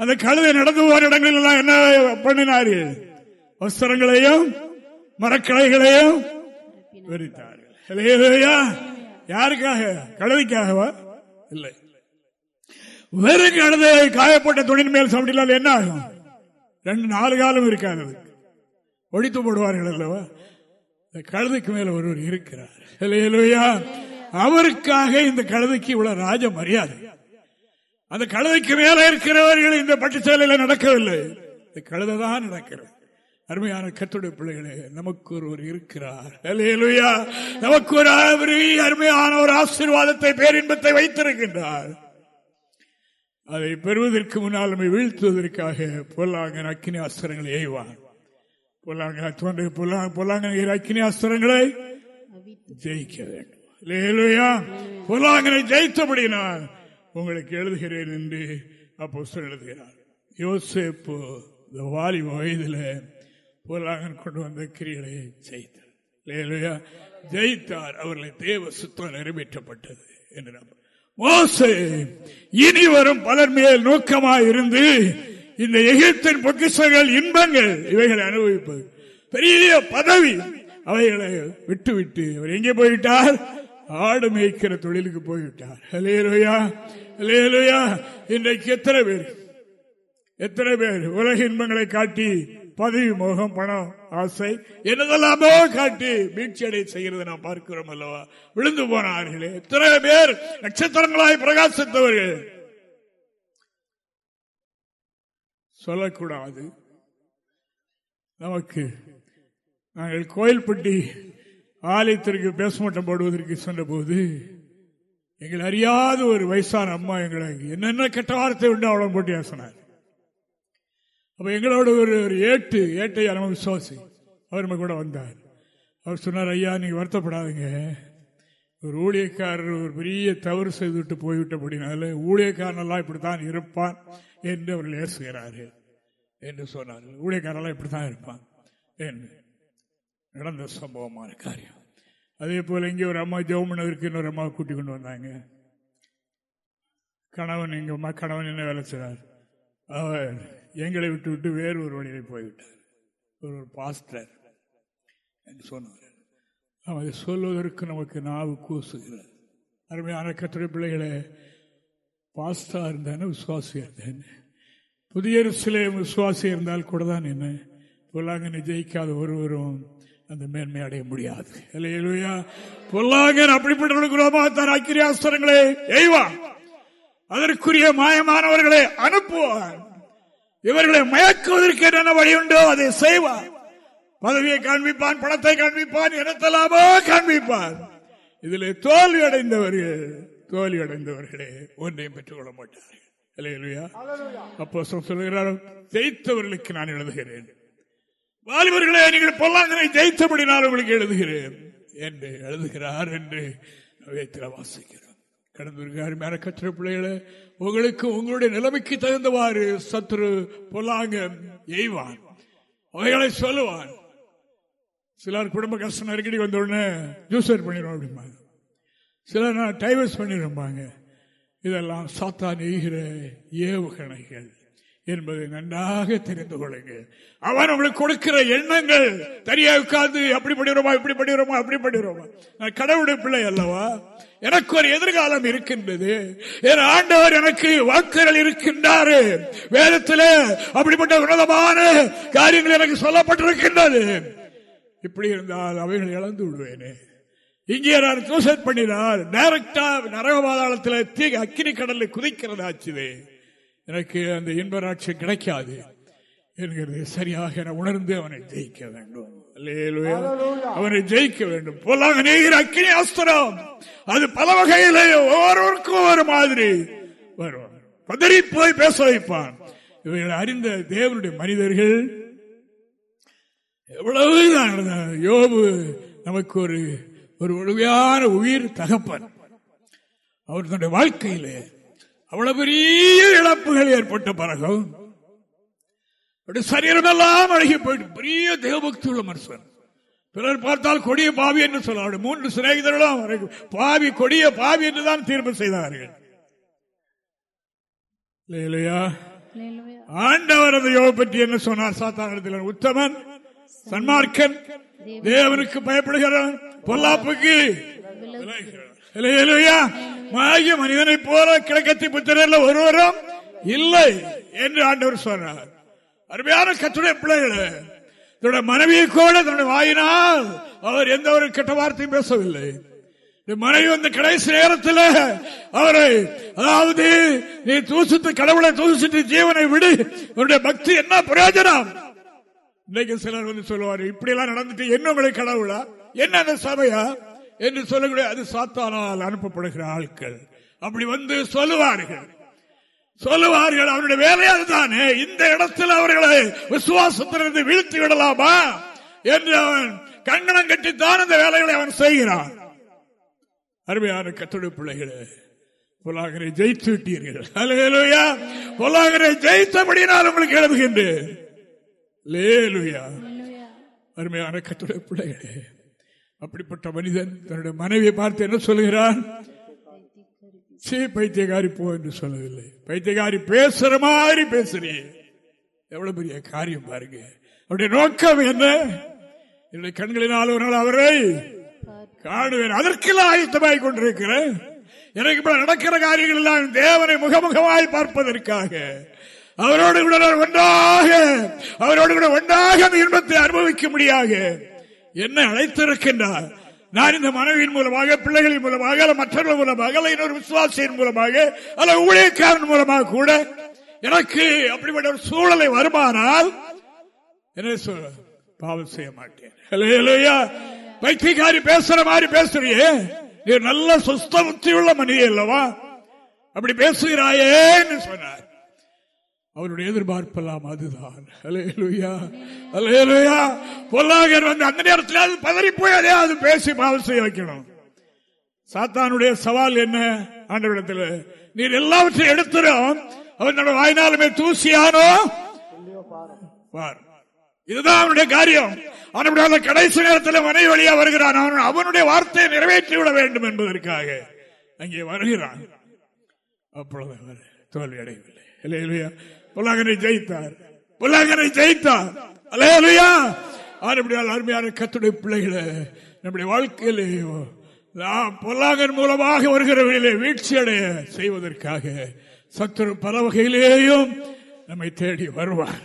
அந்த கழுதை நடந்து போற இடங்களில் எல்லாம் என்ன பண்ணினார்கள் வஸ்திரங்களையும் மரக்கலைகளையும் விரித்தார்கள் யாருக்காக? கழுதைக்காகவா? இல்லை. வெறும் கழுதை காயப்பட்ட துணியின் மேல் சாப்பிட்டால் என்ன ஆகும்? ரெண்டு நாலு காலம் இருக்காது அதுக்கு. ஒழித்து போடுவார்கள் அல்லவா? கழுதைக்கு மேல ஒருவர் இருக்கிறார். இல்லையா அவருக்காக இந்த கழுதைக்கு இவ்வளவு ராஜ மரியாதை அந்த கழுதைக்கு மேல இருக்கிறவர்கள் இந்த பட்டுச்சாலையில நடக்கவில்லை. இந்த கழுதை தான் நடக்கிறது. அருமையான கத்துடைய பிள்ளைகளே நமக்கு ஒருவர் இருக்கிறார். நமக்கு ஒரு அருமையான ஒரு ஆசீர்வாதத்தை பேரின்பத்தை வைத்திருக்கின்றார். அதை பெறுவதற்கு முன்னால் நம்மை வீழ்த்துவதற்காக பொல்லாங்கன் அக்கினி அஸ்திரங்களை எய்வான் பொல்லாங்க தோன்றிய பொல்லாங்கன் அக்கினி அஸ்திரங்களை ஜெயிக்க வேண்டும். பொல்லாங்கனை ஜெயித்தபடினால் உங்களுக்கு எழுதுகிறேன் என்று அப்போ எழுதுகிறார். யோசேப்பு இந்த வாலிப வயதில் பொல்லாங்கன் கொண்டு வந்த கிரிகளை ஜெயித்தார். லேலுயா ஜெயித்தார் அவர்களை தேவ சுத்தம் நிறைவேற்றப்பட்டது என்று மோசே இனி வரும் பலர் மேல் நோக்கமாயிருந்து இந்த எகிப்தின் பொக்கிசங்கள் இன்பங்கள் இவைகளை அனுபவிப்பது. பெரிய பதவி அவைகளை விட்டு விட்டு அவர் எங்கே போயிட்டார் ஆடு மேய்க்கிற தொழிலுக்கு போய்விட்டார். அலேலுயா அலேலுயா இன்றைக்கு எத்தனை பேர்? எத்தனை பேர்? உலக இன்பங்களை காட்டி பதவி மோகம் பணம் ஆசை என்னதெல்லாமோ காட்டி மீட்சியடை செய்கிறது நாம் பார்க்கிறோம் அல்லவா? விழுந்து போனார்களே. எத்தனை பேர்? நட்சத்திரங்களாய் பிரகாசித்தவர்கள். சொல்லக்கூடாது. நமக்கு நாங்கள் கோயில்பட்டி ஆலயத்திற்கு பேசமட்டம் போடுவதற்கு சென்றபோது எங்கள் அறியாத ஒரு வயசான அம்மா எங்களை என்னென்ன கெட்ட வார்த்தை உண்டு அவளும் போட்டு சொன்னார்? அப்ப எங்களோட ஒரு ஒரு ஏட்டு ஏட்டை நம்ம விசுவாசி அவர் நம்ம கூட வந்தார். அவர் சொன்னார் ஐயா நீங்க வருத்தப்படாதீங்க. ஒரு ஊழியக்காரர் ஒரு பெரிய தவறு செய்துவிட்டு அப்படின்னால ஊழியக்காரனெல்லாம் இப்படித்தான் இருப்பான் என்று அவர்கள் ஏசுகிறார்கள் என்று சொன்னார்கள். ஊழியக்காரெல்லாம் இப்படித்தான் இருப்பான் என்று. நடந்த சம்பவமான காரியம். அதே போல் இங்கே ஒரு அம்மா ஜெவம் இன்னொரு அம்மா கூட்டி கொண்டு வந்தாங்க. கணவன் எங்கள் அம்மா கணவன் என்ன வேலை செய்கிறார் அவர் எங்களை விட்டு விட்டு வேறு ஒரு வழியில் போய்விட்டார். ஒரு ஒரு பாஸ்டர் என்று சொன்னார். அவன் அதை சொல்வதற்கு நமக்கு நாவு கூசுகிறார் அருமையான கத்திரை பிள்ளைகளை பாஸ்டாக இருந்தானே விசுவாசியாக இருந்தேன்? புதிய சிலையும் விசுவாசி இருந்தால் கூட தான் என்ன? பொல்லாங்கனை ஜெயிக்காத ஒருவரும் அந்த மேன்மை அடைய முடியாது. பொல்லாங்கர் பொல்லாங்கன் அப்படிப்பட்ட தன் எய்வான் அதற்குரிய மாயமானவர்களை அனுப்புவான் இவர்களை மயக்குவதற்கு என்னென்ன வழி உண்டோ அதை செய்வான் பதவியை காண்பிப்பான் பணத்தை காண்பிப்பான் இனத்தலாமோ காண்பிப்பான் இதில் தோல்வி அடைந்தவர்கள் தோல்வி அடைந்தவர்களே ஒன்றையும் பெற்றுக் கொள்ள மாட்டார்கள். அப்போ சொல்லுகிறார் ஜெயித்தவர்களுக்கு நான் எழுதுகிறேன். வாலிபர்களே நீங்கள் பொல்லாங்கனை ஜெயித்தபடி நான் உங்களுக்கு எழுதுகிறேன். என்று எழுதுகிறார் என்று வாசிக்கிறோம். கடந்திருக்காரு மேல கத்திர பிள்ளைகளை உங்களுக்கு உங்களுடைய நிலைமைக்கு தகுந்தவாறு சத்ரு பொல்லாங்க எய்வான். அவைகளை சொல்லுவான். சிலர் குடும்ப கஷ்டம் நெருக்கடி வந்த உடனே ஜூசர் பண்ணிடுவோம் அப்படிம்பாங்க. சிலர் நான் டைவர்ஸ் பண்ணிருப்பாங்க இதெல்லாம் சாத்தான் எய்கிற ஏவுகணைகள். என்பதை நன்றாக தெரிந்து கொள்ளுங்கள். அவன் உங்களுக்கு கொடுக்கிற எண்ணங்கள் தனியா உட்கார்ந்து அப்படி படிக்கிறோமா இப்படி பண்ணிடுறோமா அப்படி பண்ணிடுறோமா. நான் கடவுளுடைய பிள்ளை அல்லவா? எனக்கு ஒரு எதிர்காலம் இருக்கின்றது. என் ஆண்டவர் எனக்கு வாக்குகள் இருக்கின்றாரு. வேதத்தில் அப்படிப்பட்ட உன்னதமான காரியங்கள் எனக்கு சொல்லப்பட்டிருக்கின்றது. இப்படி இருந்தால் அவைகள் இழந்து விடுவேனே. இங்கே நான் சூசைட் பண்ணினால் டைரக்டா நரகபாதாளத்தில் தீ அக்கினி கடலில் குதிக்கிறதாச்சுவே. எனக்கு அந்த இன்பராட்சி கிடைக்காது என்கிறது சரியாக என உணர்ந்து அவனை ஜெயிக்க வேண்டும். அவனை ஜெயிக்க வேண்டும். பொல்லாங்க நீகிற அக்கினி அஸ்திரம். அது பல வகையில ஒவ்வொருவருக்கும் ஒரு மாதிரி வரும். பதறி போய் பேச வைப்பான். இவர்கள் அறிந்த தேவனுடைய மனிதர்கள் எவ்வளவுதான் யோபு நமக்கு ஒரு ஒரு ஒழுங்கான உயிர் தகப்பன். அவர் தன்னுடைய வாழ்க்கையிலே அவ்வளவு பெரிய இழப்புகள் ஏற்பட்ட பிறகும் சரீரமெல்லாம் அழகி போயிட்டு பெரிய தேவபக்தி உள்ள மனுஷன். பிறர் பார்த்தால் கொடிய பாவி என்று சொல்ல மூன்று சிநேகிதர்களும் பாவி கொடிய பாவி என்று தான் தீர்ப்பு செய்தார்கள். ஆண்டவர் அந்த யோக பற்றி என்ன சொன்னார்? சாத்தான உத்தமன் சன்மார்க்கன் தேவனுக்கு பயப்படுகிறான் பொல்லாப்புக்கு மாய மனிதனை போல கிழக்கத்தி புத்திரர்ல ஒருவரும் இல்லை என்று ஆண்டவர் சொன்னார். அருமையான கத்துடைய பிள்ளைகளை தன்னுடைய மனைவியை கூட தன்னுடைய வாயினால் அவர் எந்த ஒரு கெட்ட வார்த்தையும் பேசவில்லை. மனைவி வந்த கடைசி நேரத்தில் அவரை அதாவது நீ தூசித்து கடவுளை தூசிட்டு ஜீவனை விடு உன்னுடைய பக்தி என்ன பிரயோஜனம்? இன்னைக்கு சிலர் வந்து சொல்லுவார் இப்படி எல்லாம் நடந்துட்டு என்ன உங்களுக்கு கடவுளா? என்ன அந்த சபையா? என்று சொல்லக்கூடிய அது சாத்தானால் அனுப்பப்படுகிற ஆட்கள். அப்படி வந்து சொல்லுவார்கள். சொல்லுவார்கள் அவருடைய வேலை அதுதானே. இந்த இடத்தில் அவர்களை விசுவாசத்திலிருந்து வீழ்த்தி விடலாமா? என்று அவன் கங்கணம் கட்டித்தான் அந்த வேலைகளை அவன் செய்கிறான். அருமையான கத்துடைய பிள்ளைகளே பொலாகரை ஜெயித்து விட்டீர்கள். பொலாகரை ஜெயித்தபடி நான் உங்களுக்கு எழுதுகின்றேன். அருமையான கத்துடைய பிள்ளைகளே அப்படிப்பட்ட மனிதன் தன்னுடைய மனைவியை பார்த்து என்ன சொல்லுகிறான் சே பைத்தியகாரி போ என்று சொல்லவில்லை. பைத்தியகாரி பேசுற மாதிரி பேசுறீ. எவ்வளவு பெரிய காரியம் பாருங்க. அவருடைய நோக்கம் என்ன? என்னுடைய கண்களினால் ஒரு நாள் அவரை காணுவேன். அதற்கெல்லாம் ஆயத்தமாய் கொண்டிருக்கிறேன். எனக்கு நடக்கிற காரியங்கள் எல்லாம் தேவனை முகமுகமாய் பார்ப்பதற்காக. அவரோடு கூட ஒன்றாக அவரோடு கூட ஒன்றாக அந்த இன்பத்தை அனுபவிக்க முடியாது என்னை அழைத்திருக்கின்றார். நான் இந்த மனைவியின் மூலமாக பிள்ளைகளின் மூலமாக அல்ல மற்றவர்கள் மூலமாக அல்ல இன்னொரு விசுவாசியின் மூலமாக அல்ல ஊழியக்காரன் மூலமாக கூட எனக்கு அப்படிப்பட்ட ஒரு சூழலை வருமானால் என்ன சொல்ல பாவம் செய்ய மாட்டேன். பைத்தியக்காரி பேசுற மாதிரி பேசுறியே. நீ நல்ல சுஸ்த உத்தியுள்ள உள்ள மனித அல்லவா? அப்படி பேசுகிறாயேன்னு சொன்னார். அவருடைய எதிர்பார்ப்பெல்லாம் அதுதான். பொல்லாகர் வந்து அந்த நேரத்தில் பதறி போய் அதையாவது பேசி பாவல் செய்ய வைக்கணும். சாத்தானுடைய சவால் என்ன? ஆண்டவிடத்தில் நீர் எல்லாவற்றையும் எடுத்துரும் அவனோட வாய்னாலுமே தூசியானோ? பார். இதுதான் அவனுடைய காரியம். அவனுடைய கடைசி நேரத்தில் மனை வழியா வருகிறான். அவன் அவனுடைய வார்த்தையை நிறைவேற்றி விட வேண்டும் என்பதற்காக அங்கே வருகிறான். அப்பொழுது தோல்வி அடையவில்லை இல்லையா புலாகனை ஜெயித்தார். புலாகனை ஜெயித்தார். அலையா அருமையான அருமையான கத்துடைய பிள்ளைகளை நம்முடைய வாழ்க்கையிலேயோ நாம் பொல்லாங்கன் மூலமாக வருகிறவர்களே வீழ்ச்சி அடைய செய்வதற்காக சத்துரு பல வகையிலேயும் நம்மை தேடி வருவார்.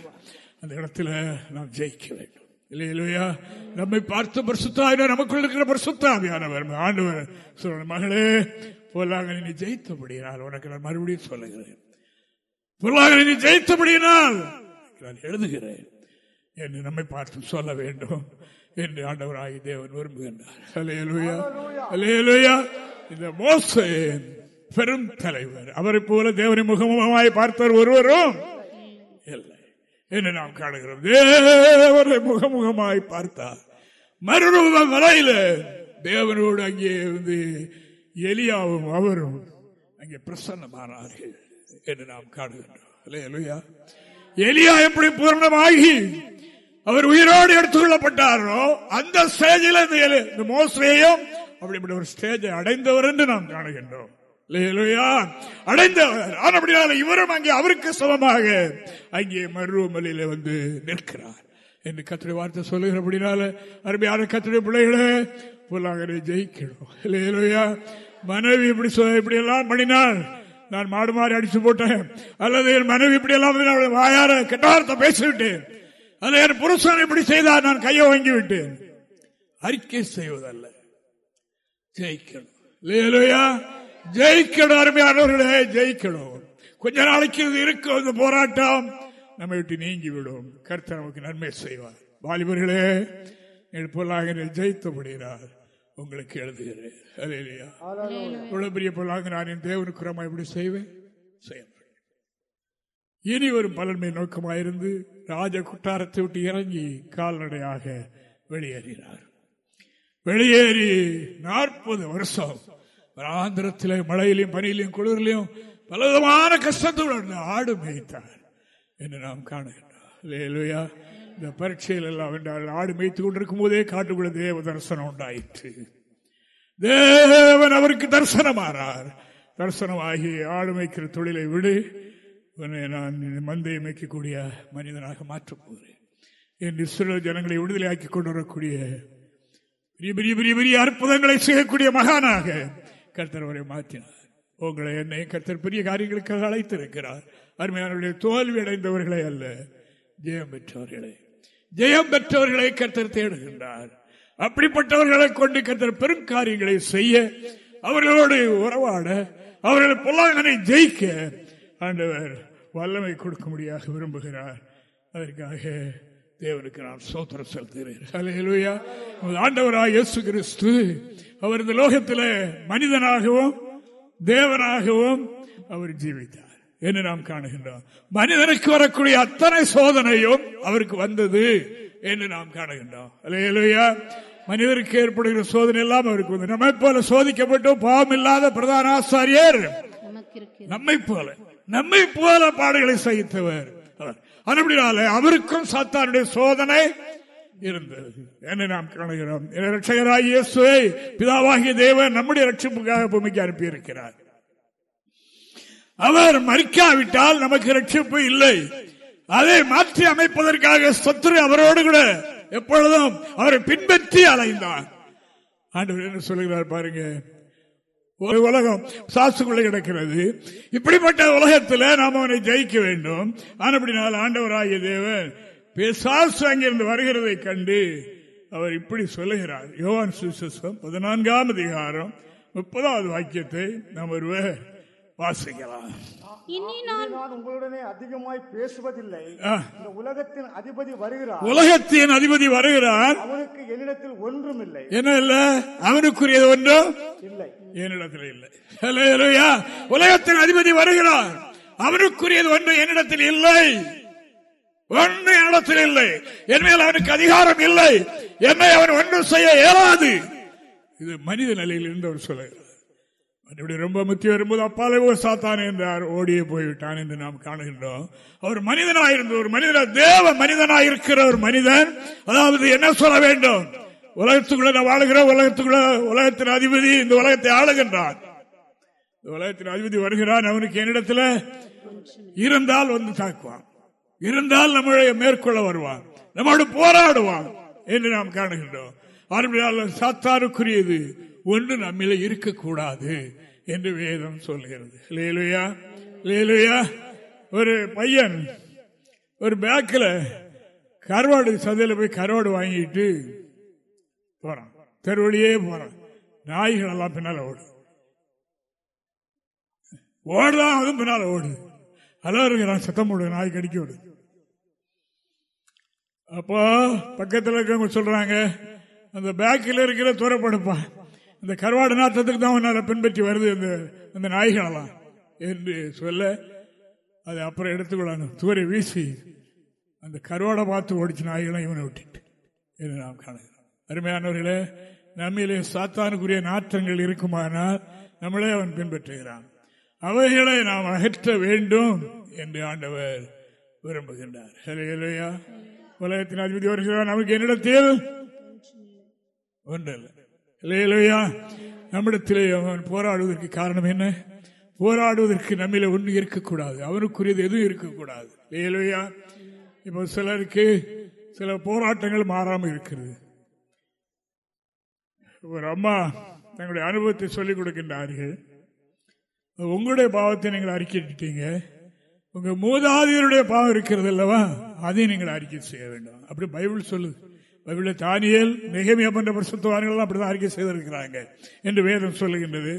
அந்த இடத்துல நாம் ஜெயிக்க வேண்டும். இல்லையா நம்மை பார்த்து பரிசுத்தாயின நமக்குள் இருக்கிற பரிசுத்தாவியானவர் ஆண்டவர். சொல்ற மகளே பொல்லாங்கன் நீ ஜெயித்தபடியினால் உனக்கு நான் மறுபடியும் சொல்லுகிறேன். பொருளாதார நீ ஜெயித்தபடியினால் நான் எழுதுகிறேன். என்று நம்மை பார்த்து சொல்ல வேண்டும். என்று ஆண்டவராகி தேவன் விரும்புகின்றார். அலையலுயா அலையலுயா இந்த மோச பெரும் தலைவர். அவரை போல தேவனை முகமுகமாய் பார்த்தவர் ஒருவரும் இல்லை. என்று நாம் காணுகிறோம். தேவனை முகமுகமாய் பார்த்தார். மறுரூப மலையில தேவனோடு அங்கே வந்து எலியாவும் அவரும் அங்கே பிரசன்னமானார்கள் என்று நாம் காணுகின்றோம். எலியா எப்படி பூர்ணமாகி அவர் உயிரோடு எடுத்துக்கொள்ளப்பட்டாரோ அந்த ஸ்டேஜில் இந்த மோசையும் அப்படிப்பட்ட ஒரு ஸ்டேஜை அடைந்தவர் என்று நாம் காணுகின்றோம். அடைந்தவர். அப்படினால இவரும் அங்கே அவருக்கு சமமாக அங்கே மருவமலையில வந்து நிற்கிறார். என்று கத்திரி வார்த்தை சொல்லுகிறபடினால அருமையான கத்திரி பிள்ளைகளே புல்லாங்கரை ஜெயிக்கணும் இல்லையா மனைவி இப்படி இப்படி எல்லாம் பண்ணினாள் நான் மாடு மாறி அடிச்சு போட்டேன். அல்லது என் மனைவி இப்படி எல்லாம் வாயார கெட்டார்த்த பேசிவிட்டேன். அல்ல என் புருஷன் இப்படி செய்தார் நான் கையை வாங்கி விட்டேன். அறிக்கை செய்வதல்ல. ஜெயிக்கணும். இல்லையா ஜெயிக்கணும் அருமையானவர்களே ஜெயிக்கணும். கொஞ்ச நாளைக்கு இது இருக்கும் இந்த போராட்டம். நம்ம விட்டு நீங்கி விடும். கருத்து நமக்கு நன்மை செய்வார். வாலிபர்களே பொருளாக ஜெயித்தப்படுகிறார் உங்களுக்கு எழுதுகிறேன். இவ்வளவு பெரிய பொருளாக நான் என் தேவனுக்குறமா எப்படி செய்வேன்? செய்ய இனி வரும் பலன்மை நோக்கமாயிருந்து ராஜ குட்டாரத்தை விட்டு இறங்கி கால்நடையாக வெளியேறினார். வெளியேறி நாற்பது வருஷம் ஆந்திரத்தில் மழையிலையும் பனியிலையும் குளிரிலையும் பலவிதமான கஷ்டத்தோடு ஆடு மேய்த்தார். என்று நாம் காணுகின்றோம். இந்த பரீட்சையில் எல்லாம் என்றால் ஆடு மேய்த்து கொண்டிருக்கும் போதே காட்டுக்குள்ள தேவ தரிசனம் உண்டாயிற்று. தேவன் அவருக்கு தரிசனமானார் தரிசனமாகி ஆடு மேய்க்கிற தொழிலை விடு. நான் மந்தையை மேய்க்கக்கூடிய மனிதனாக மாற்றப் போகிறேன். என் இஸ்ரோ ஜனங்களை விடுதலையாக்கி கொண்டு வரக்கூடிய பெரிய பெரிய பெரிய பெரிய அற்புதங்களை செய்யக்கூடிய மகானாக கர்த்தர் அவரை மாற்றினார். உங்களை என்னை கர்த்தர் பெரிய காரியங்களுக்காக அழைத்திருக்கிறார். அருமையானவர்களை தோல்வி அடைந்தவர்களே அல்ல ஜெயம் பெற்றவர்களே. ஜெயம் பெற்றவர்களை கத்தர் தேடுகின்றார். அப்படிப்பட்டவர்களை கொண்டு கத்தர் பெரும் காரியங்களை செய்ய அவர்களோடு உறவாட அவர்கள் பொல்லாதனை ஜெயிக்க ஆண்டவர் வல்லமை கொடுக்க முடியாக விரும்புகிறார். அதற்காக தேவனுக்கு நான் சோத்திரம் செலுத்துகிறேன். ஆண்டவராக இயேசு கிறிஸ்து அவர் இந்த லோகத்தில் மனிதனாகவும் தேவனாகவும் அவர் ஜீவித்தார். என்று நாம் காணுகின்றோம். மனிதனுக்கு வரக்கூடிய அத்தனை சோதனையும் அவருக்கு வந்தது என்று நாம் காணுகின்றோம். அலையலுயா மனிதருக்கு ஏற்படுகிற சோதனை எல்லாம் அவருக்கு வந்து நம்மை போல சோதிக்கப்பட்டும் பாவம் இல்லாத பிரதான ஆசாரியர் நம்மை போல நம்மை போல பாடுகளை சகித்தவர் அப்படினால அவருக்கும் சாத்தானுடைய சோதனை இருந்தது என்று நாம் காணுகிறோம். ரட்சகராகிய பிதாவாகிய தேவன் நம்முடைய ரட்சிப்புக்காக பூமிக்கு அனுப்பியிருக்கிறார். அவர் மறிக்காவிட்டால் நமக்கு ரட்சிப்பு இல்லை. அதை மாற்றி அமைப்பதற்காக சத்துரு அவரோடு கூட எப்பொழுதும் அவரை பின்பற்றி அலைந்தான். ஆண்டவர் என்ன சொல்லுகிறார் பாருங்க. ஒரு உலகம் சாசுக்குள்ள கிடக்கிறது. இப்படிப்பட்ட உலகத்தில் நாம் அவனை ஜெயிக்க வேண்டும். ஆனப்படினால் ஆண்டவராகிய தேவன் சாசு அங்கிருந்து வருகிறதை கண்டு அவர் இப்படி சொல்லுகிறார். யோவான் சுசம் பதினான்காம் அதிகாரம் முப்பதாவது வாக்கியத்தை நாம் ஒருவர் வாசிக்கலாம். இனி நான் உங்களுடனே அதிகமாய் பேசுவதில்லை. இந்த உலகத்தின் அதிபதி வருகிறார். உலகத்தின் அதிபதி வருகிறார். அவனுக்கு என்னிடத்தில் ஒன்றும் இல்லை என்ன இல்ல? அவனுக்குரியது ஒன்றும் இல்லை. என்னிடத்தில் இல்லை. உலகத்தின் அதிபதி வருகிறார். அவனுக்குரியது ஒன்று என்னிடத்தில் இல்லை. ஒன்று என்னிடத்தில் இல்லை. என் மேல் அவனுக்கு அதிகாரம் இல்லை. என்னை அவன் ஒன்றும் செய்ய இயலாது. இது மனித நிலையில் இருந்து அவர் சொல்லுகிறார் ரொம்ப முக்கியம். வரும்போது அப்பாலே சாத்தான் என்றார். ஓடியே போய்விட்டான் என்று நாம் காணுகின்றோம். அவர் மனிதனாயிருந்த ஒரு மனிதன தேவ மனிதனாயிருக்கிற ஒரு மனிதன். அதாவது என்ன சொல்ல வேண்டும்? உலகத்துக்குள்ள வாழுகிற உலகத்துக்குள்ள உலகத்தின் அதிபதி இந்த உலகத்தை ஆளுகின்றான். இந்த உலகத்தின் அதிபதி வருகிறான் அவனுக்கு என்னிடத்தில். இருந்தால் வந்து தாக்குவான். இருந்தால் நம்முடைய மேற்கொள்ள வருவான். நம்மோடு போராடுவான் என்று நாம் காணுகின்றோம். சாத்தாருக்குரியது ஒன்று நம்மில இருக்கக்கூடாது. என்று வேதம் சொல்கிறது. லேலுயா லேலுயா ஒரு பையன் ஒரு பேக்கில் கருவாடு சந்தையில் போய் கருவாடு வாங்கிட்டு போறான். தெருவழியே போறான். நாய்கள் எல்லாம் பின்னால் ஓடு ஓடலாம் அதுவும் பின்னால் ஓடு அலோ இருக்கிறான் சத்தம் போடு நாய் கடிக்க விடு அப்போ பக்கத்தில் இருக்கவங்க சொல்றாங்க அந்த பேக்கில் இருக்கிற துறப்படுப்பான் இந்த கருவாடு நாட்டத்துக்கு தான் உன்னால பின்பற்றி வருது அந்த அந்த நாய்களெல்லாம். என்று சொல்ல அதை அப்புறம் எடுத்துக்கொள்ளணும் தூரை வீசி அந்த கருவாடை பார்த்து ஓடிச்சு நாய்களும் இவனை விட்டுட்டு. என்று நாம் காணுகிறோம். அருமையானவர்களே நம்மிலே சாத்தானுக்குரிய நாற்றங்கள் இருக்குமானால் நம்மளே அவன் பின்பற்றுகிறான். அவைகளை நாம் அகற்ற வேண்டும் என்று ஆண்டவர் விரும்புகின்றார். உலகத்தின் அதிபதி வருகிறார். நமக்கு என்னிடத்தில்? ஒன்றில்லை. நம்மிடத்திலே அவன் போராடுவதற்கு காரணம் என்ன? போராடுவதற்கு நம்மில ஒன்று இருக்கக்கூடாது. அவனுக்குரியது எதுவும் இருக்கக்கூடாது. இல்லையா இப்போ சிலருக்கு சில போராட்டங்கள் மாறாமல் இருக்கிறது. ஒரு அம்மா தங்களுடைய அனுபவத்தை சொல்லிக் கொடுக்கின்றார்கள். உங்களுடைய பாவத்தை நீங்கள் அறிக்கைட்டீங்க உங்க மூதாதியருடைய பாவம் இருக்கிறது அல்லவா? அதையும் நீங்கள் அறிக்கை செய்ய வேண்டும். அப்படி பைபிள் சொல்லுது. பைபிள் தானியல் மிகமிய போன்ற பிரசுத்தவான்கள் அப்படிதான் அறிக்கை செய்திருக்கிறாங்க என்று வேதம் சொல்லுகின்றது.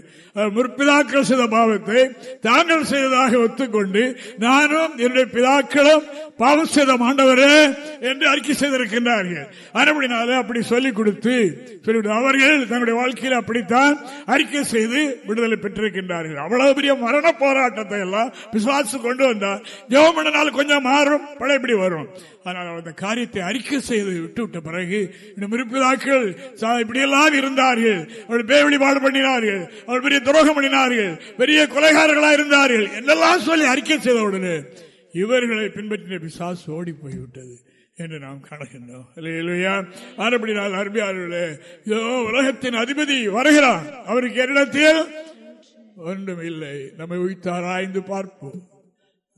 முற்பிதாக்கள் செய்த பாவத்தை தாங்கள் செய்ததாக ஒத்துக்கொண்டு நானும் என்னுடைய பிதாக்களும் பாவம் செய்த மாண்டவரே என்று அறிக்கை செய்திருக்கின்றார்கள். அதுபடினால அப்படி சொல்லிக் கொடுத்து சொல்லிவிட்டு அவர்கள் தங்களுடைய வாழ்க்கையில் அப்படித்தான் அறிக்கை செய்து விடுதலை பெற்றிருக்கின்றார்கள். அவ்வளவு பெரிய மரண போராட்டத்தை எல்லாம் விசுவாசு கொண்டு வந்தார். ஜெவமனால் கொஞ்சம் மாறும் பழையபடி வரும். ஆனால் அந்த காரியத்தை அறிக்கை செய்து விட்டு விட்ட பிறகு பிறகு இன்னும் இருப்பதாக்கள் இப்படியெல்லாம் இருந்தார்கள். அவள் பேய் வழிபாடு பண்ணினார்கள். அவள் பெரிய துரோகம் பண்ணினார்கள். பெரிய கொலைகாரர்களா இருந்தார்கள். என்னெல்லாம் சொல்லி அறிக்கை செய்த உடனே இவர்களை பின்பற்றின பிசாசு ஓடி போய்விட்டது என்று நாம் காணுகின்றோம். இல்லையா ஆனப்படினால் அருமையாளர்களே இதோ உலகத்தின் அதிபதி வருகிறான் அவருக்கு என்னிடத்தில் ஒன்றும் இல்லை. நம்மை உயிர்த்தாராய்ந்து பார்ப்போம்.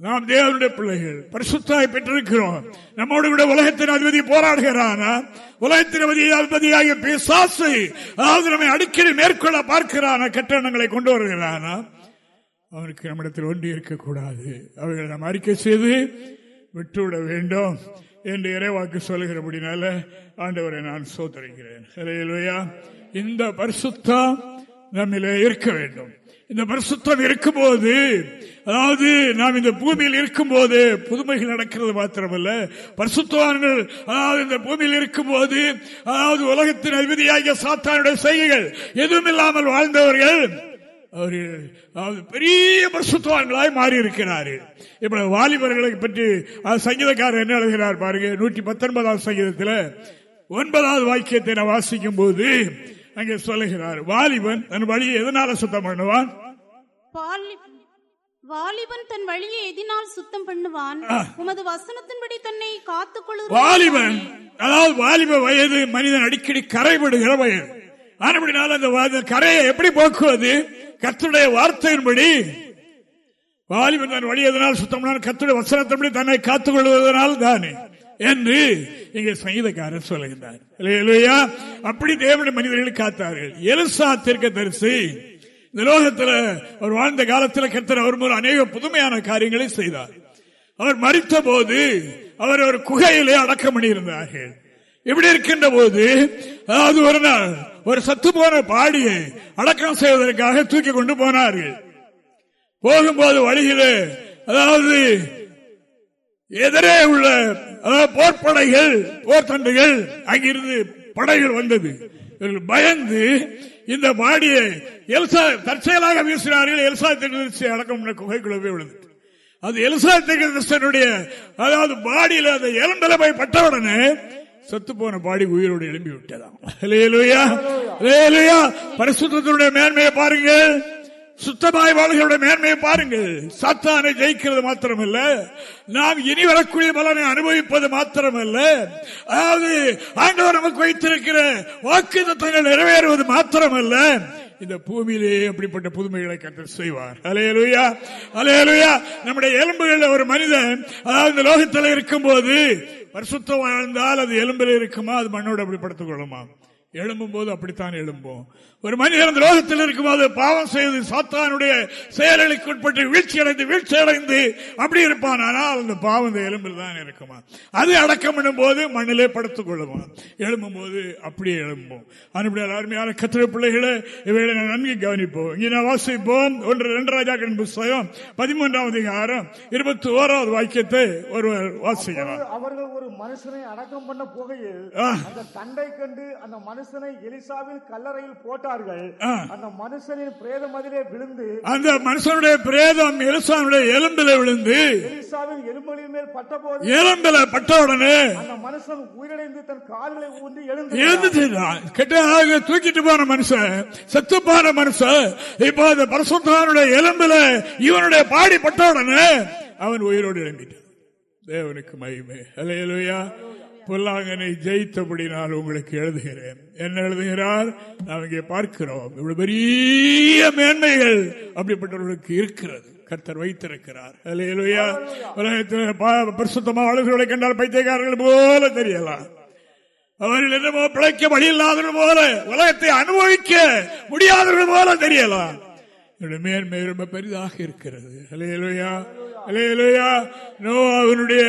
நாம் தேவனுடைய பிள்ளைகள் பரிசுத்தாய் பெற்றிருக்கிறோம். நம்மோடு கூட உலகத்தின் அதிபதி போராடுகிறானா? உலகத்தின் அதிபதியாக பிசாசு அதாவது நம்மை அடிக்கடி மேற்கொள்ள பார்க்கிறானா? கட்டணங்களை கொண்டு வருகிறானா? அவனுக்கு நம்மிடத்தில் ஒன்றி இருக்கக்கூடாது. அவர்களை நாம் அறிக்கை செய்து விட்டுவிட வேண்டும் என்று இறைவாக்கு சொல்கிறபடினால ஆண்டவரை நான் சோதரிக்கிறேன் இந்த பரிசுத்தம் நம்மிலே இருக்க வேண்டும். இந்த பரிசுத்தம் இருக்கும்போது அதாவது நாம் இந்த பூமியில் இருக்கும்போது புதுமைகள் நடக்கிறது மாத்திரமல்ல. பரிசுத்தவான்கள் அதாவது இந்த பூமியில் இருக்கும்போது அதாவது உலகத்தின் அதிபதியாகிய சாத்தானுடைய செய்கைகள் எதுவும் இல்லாமல் வாழ்ந்தவர்கள் அவர்கள் பெரிய பரிசுத்தவான்களாய் மாறி இருக்கிறார்கள் இப்ப வாலிபர்களை பற்றி சங்கீதக்காரர் என்ன எழுதுகிறார் பாருங்க நூற்றி பத்தொன்பதாவது சங்கீதத்தில் ஒன்பதாவது வாக்கியத்தை நான் வாசிக்கும் போது அங்கே சொல்லுகிறார் வாலிபன் தன் வழியை எதனால சுத்தம் பண்ணுவான்? வாலிபன் தன் வழியை எதினால் சுத்தம் பண்ணுவான்? உமது வசனத்தின்படி தன்னை காத்துக் வாலிபன் அதாவது வாலிப வயது மனிதன் அடிக்கடி கரைபடுகிற வயது. ஆனப்படினால அந்த கரையை எப்படி போக்குவது? கத்துடைய வார்த்தையின்படி. வாலிபன் தன் வழி எதனால் சுத்தம் கத்துடைய வசனத்தின்படி தன்னை காத்துக் கொள்வதனால் தானே. என்று இங்கே சங்கீதக்காரர் சொல்லுகின்றார். அப்படி தேவனுடைய மனிதர்கள் காத்தார்கள். எலுசா தீர்க்க தரிசி. இந்த லோகத்தில் அவர் வாழ்ந்த காலத்தில் கத்தர் அவர் மூலம் அநேக புதுமையான காரியங்களை செய்தார். அவர் மறித்த போது அவர் ஒரு குகையிலே அடக்கம் பண்ணியிருந்தார்கள். இப்படி இருக்கின்ற போது அதாவது ஒரு நாள் ஒரு சத்து போன பாடியை அடக்கம் செய்வதற்காக தூக்கி கொண்டு போனார்கள். போகும்போது வழியிலே அதாவது எதிரே உள்ள போர்படைகள் போர்த்தண்டுகள் அங்கிருந்து படைகள் வந்தது. பயந்து இந்த பாடியை எல்சா தற்செயலாக வீசினார்கள். எல்சா திருச்சி அடக்கம் குகைக்குள்ளவே உள்ளது அது எல்சா திருஷ்டனுடைய அதாவது பாடியில் அந்த எலும்பில போய் பட்டவுடனே செத்து போன பாடி உயிரோடு எழும்பி விட்டதாம் பரிசுத்தினுடைய மேன்மையை பாருங்கள். சுத்தமாய் வாழ்களுடைய மேன்மையை பாருங்கள். சத்தானை ஜெயிக்கிறது மாத்திரமல்ல. நாம் இனி வரக்கூடிய பலனை அனுபவிப்பது மாத்திரமல்ல. அதாவது ஆண்டவர் நமக்கு வைத்திருக்கிற வாக்கு தத்தங்கள் நிறைவேறுவது மாத்திரமல்ல. இந்த பூமியிலேயே அப்படிப்பட்ட புதுமைகளை கற்று செய்வார். அலையலுயா அலையலுயா நம்முடைய எலும்புகள் ஒரு மனிதன் அதாவது இந்த லோகத்தில் இருக்கும் போது வருஷத்தம் வாழ்ந்தால் அது எலும்பில் இருக்குமா? அது மண்ணோடு அப்படி படுத்துக் கொள்ளுமா எழும்பும் போது அப்படித்தான் எழும்போம். ஒரு மனிதன் அந்த லோகத்தில் இருக்கும்போது பாவம் செய்து சாத்தானுடைய செயல்களுக்கு உட்பட்டு வீழ்ச்சி அடைந்து வீழ்ச்சி அடைந்து அப்படி இருப்பான். ஆனால் அந்த பாவம் இந்த எலும்பில் தான் இருக்குமா? அது அடக்கம் பண்ணும் போது மண்ணிலே படுத்துக் கொள்ளுவான். எழும்பும் போது அப்படியே எழும்பும். அனுப்பிய அருமையான கத்திர பிள்ளைகளை இவைகளை நன்கு கவனிப்போம். இங்கே நான் வாசிப்போம். ஒன்று ரெண்டு ராஜாக்களின் புஸ்தகம் பதிமூன்றாவது அதிகாரம் இருபத்தி ஓராவது வாக்கியத்தை ஒருவர் வாசிக்கிறார் அவர்கள் ஒரு மனுஷனை அடக்கம் பண்ண போகையில். அந்த தண்டை கண்டு அந்த மனுஷனை எலிசாவின் கல்லறையில் போட்டார்கள். அந்த மனுஷனின் பிரேதம் அதிலே விழுந்து அந்த மனுஷனுடைய பிரேதம் எலிசானுடைய எலும்பில விழுந்து எலிசாவின் எலும்புகளின் மேல் பட்டபோது எலும்பில பட்ட உடனே அந்த மனுஷன் உயிரிழந்து தன் கால்களை ஊன்றி எழுந்து எழுந்துட்டான் கெட்ட தூக்கிட்டு போன மனுஷன் செத்து போன மனுஷன் இப்போ அந்த பரசுத்தானுடைய எலும்புல இவனுடைய பாடி பட்ட உடனே அவன் உயிரோடு எழும்பிட்டான். தேவனுக்கு மகிமை. அலையலுயா பொல்லாங்கனை ஜெயித்தபடினால் உங்களுக்கு எழுதுகிறேன். என்ன எழுதுகிறார்? நாம் இங்கே பார்க்கிறோம். இவ்வளவு பெரிய மேன்மைகள் அப்படிப்பட்டவர்களுக்கு இருக்கிறது. கர்த்தர் வைத்திருக்கிறார். அலையலுயா உலகத்தில் பா- கண்டால் பைத்தியக்காரர்கள் போல தெரியலாம். அவர்கள் என்னமோ பிழைக்க வழி இல்லாதவர்கள் போல உலகத்தை அனுபவிக்க முடியாதவர்கள் போல தெரியலாம். மேன்மை ரொம்ப பெரிதாக இருக்கிறது. அலையலுயா அலையலுயா நோவாவினுடைய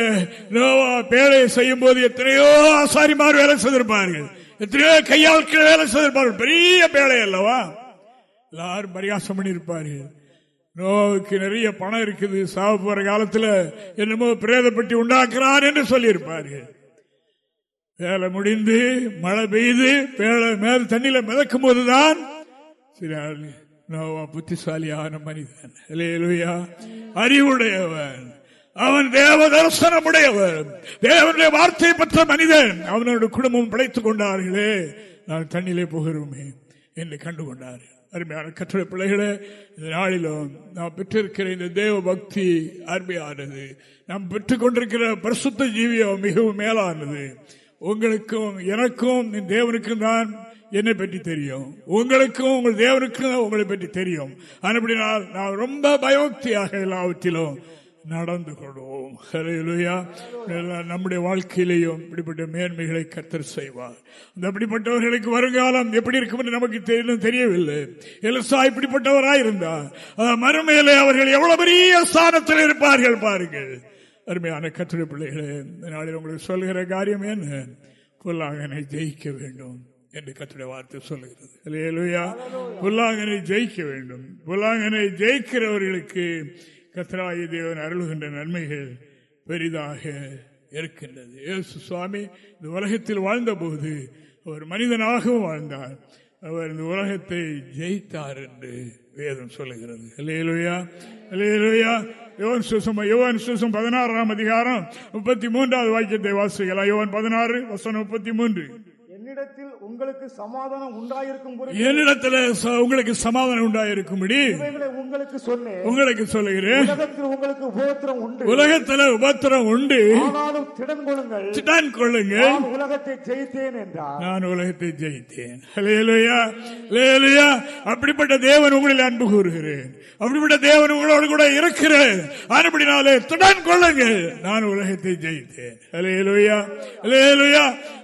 நோவா பேலையை செய்யும் போது எத்தனையோ ஆசாரிமார் வேலை செய்திருப்பார்கள். எத்தனையோ கையாட்கள் வேலை செய்திருப்பார்கள். பெரிய பேழை அல்லவா? எல்லாரும் பரிகாசம் பண்ணியிருப்பார்கள். நோவுக்கு நிறைய பணம் இருக்குது. சாவ போற காலத்தில் என்னமோ பிரேதப்பட்டி உண்டாக்குறான் என்று சொல்லியிருப்பார்கள். வேலை முடிந்து மழை பெய்து பேழை மேல் தண்ணியில மிதக்கும் போதுதான் சரி நோவா புத்திசாலியான மனிதன். அல்லேலூயா அறிவுடையவன். அவன் தேவ தரிசனமுடையவன். தேவனுடைய வார்த்தை பெற்ற மனிதன். அவனோட குடும்பம் பிழைத்துக் கொண்டார்களே. நான் தண்ணிலே போகிறோமே என்று கண்டுகொண்டார்கள். அருமையான கற்றலை பிள்ளைகளே இந்த நாளிலும் நாம் பெற்றிருக்கிற இந்த தேவ பக்தி அருமையானது நாம் பெற்றுக்கொண்டிருக்கிற பிரசுத்த பரிசுத்த ஜீவியம் மிகவும் மேலானது. உங்களுக்கும் எனக்கும் தேவனுக்கும் தான் என்னை பற்றி தெரியும். உங்களுக்கும் உங்கள் தேவனுக்கும் உங்களை பற்றி தெரியும். அப்படினால் நான் ரொம்ப பயோக்தியாக எல்லாவற்றிலும் நடந்து கொள்வோம். எல்லாம் நம்முடைய வாழ்க்கையிலேயும் இப்படிப்பட்ட மேன்மைகளை கத்தர் செய்வார். அந்த அப்படிப்பட்டவர்களுக்கு வருங்காலம் எப்படி இருக்கும் என்று நமக்கு தெரியவில்லை. எலிசா இப்படிப்பட்டவராய் இருந்தார். மறுமையிலே அவர்கள் எவ்வளவு பெரிய ஸ்தானத்தில் இருப்பார்கள் பாருங்கள். அருமையான கத்திர பிள்ளைகளே இந்த நாளில் உங்களுக்கு சொல்கிற காரியம் என்ன? பொல்லாங்கனை ஜெயிக்க வேண்டும். என்று கத்துடைய வார்த்தை சொல்லுகிறது. அல்லேலூயா புல்லாங்கனை ஜெயிக்க வேண்டும். புல்லாங்கனை ஜெயிக்கிறவர்களுக்கு கத்ராய தேவன் அருளுகின்ற நன்மைகள் பெரிதாக இருக்கின்றது. இயேசு சுவாமி இந்த உலகத்தில் வாழ்ந்தபோது அவர் மனிதனாகவும் வாழ்ந்தார். அவர் இந்த உலகத்தை ஜெயித்தார் என்று வேதம் சொல்லுகிறது. இல்லையிலுயா இல்லையிலுயா யோன் சுசம் யோன் சுசம் பதினாறாம் அதிகாரம் முப்பத்தி மூன்றாவது வாக்கியத்தை வாசிக்கலாம். யோன் பதினாறு வசனம் முப்பத்தி மூன்று. உங்களுக்கு சமாதானம் உண்டாயிருக்கும் என்னிடத்துல உங்களுக்கு சமாதானம் உண்டாயிருக்கும்படி உங்களுக்கு சொன்னேன். உங்களுக்கு சொல்லுகிறேன். உங்களுக்கு உபத்திரம் உண்டு. உலகத்துல உபத்திரம் உண்டு. ஆனாலும் திடன் கொள்ளுங்கள். திடன் கொள்ளுங்கள். நான் உலகத்தை ஜெயித்தேன் என்றார். நான் உலகத்தை ஜெயித்தேன். அப்படிப்பட்ட தேவன் உங்களில் அன்பு கூறுகிறேன். அப்படிப்பட்ட தேவன் உங்களோடு கூட இருக்கிறேன். அதுபடினாலே திடன் கொள்ளுங்கள். நான் உலகத்தை ஜெயித்தேன். ஹalleluya. ஹalleluya. ஹalleluya.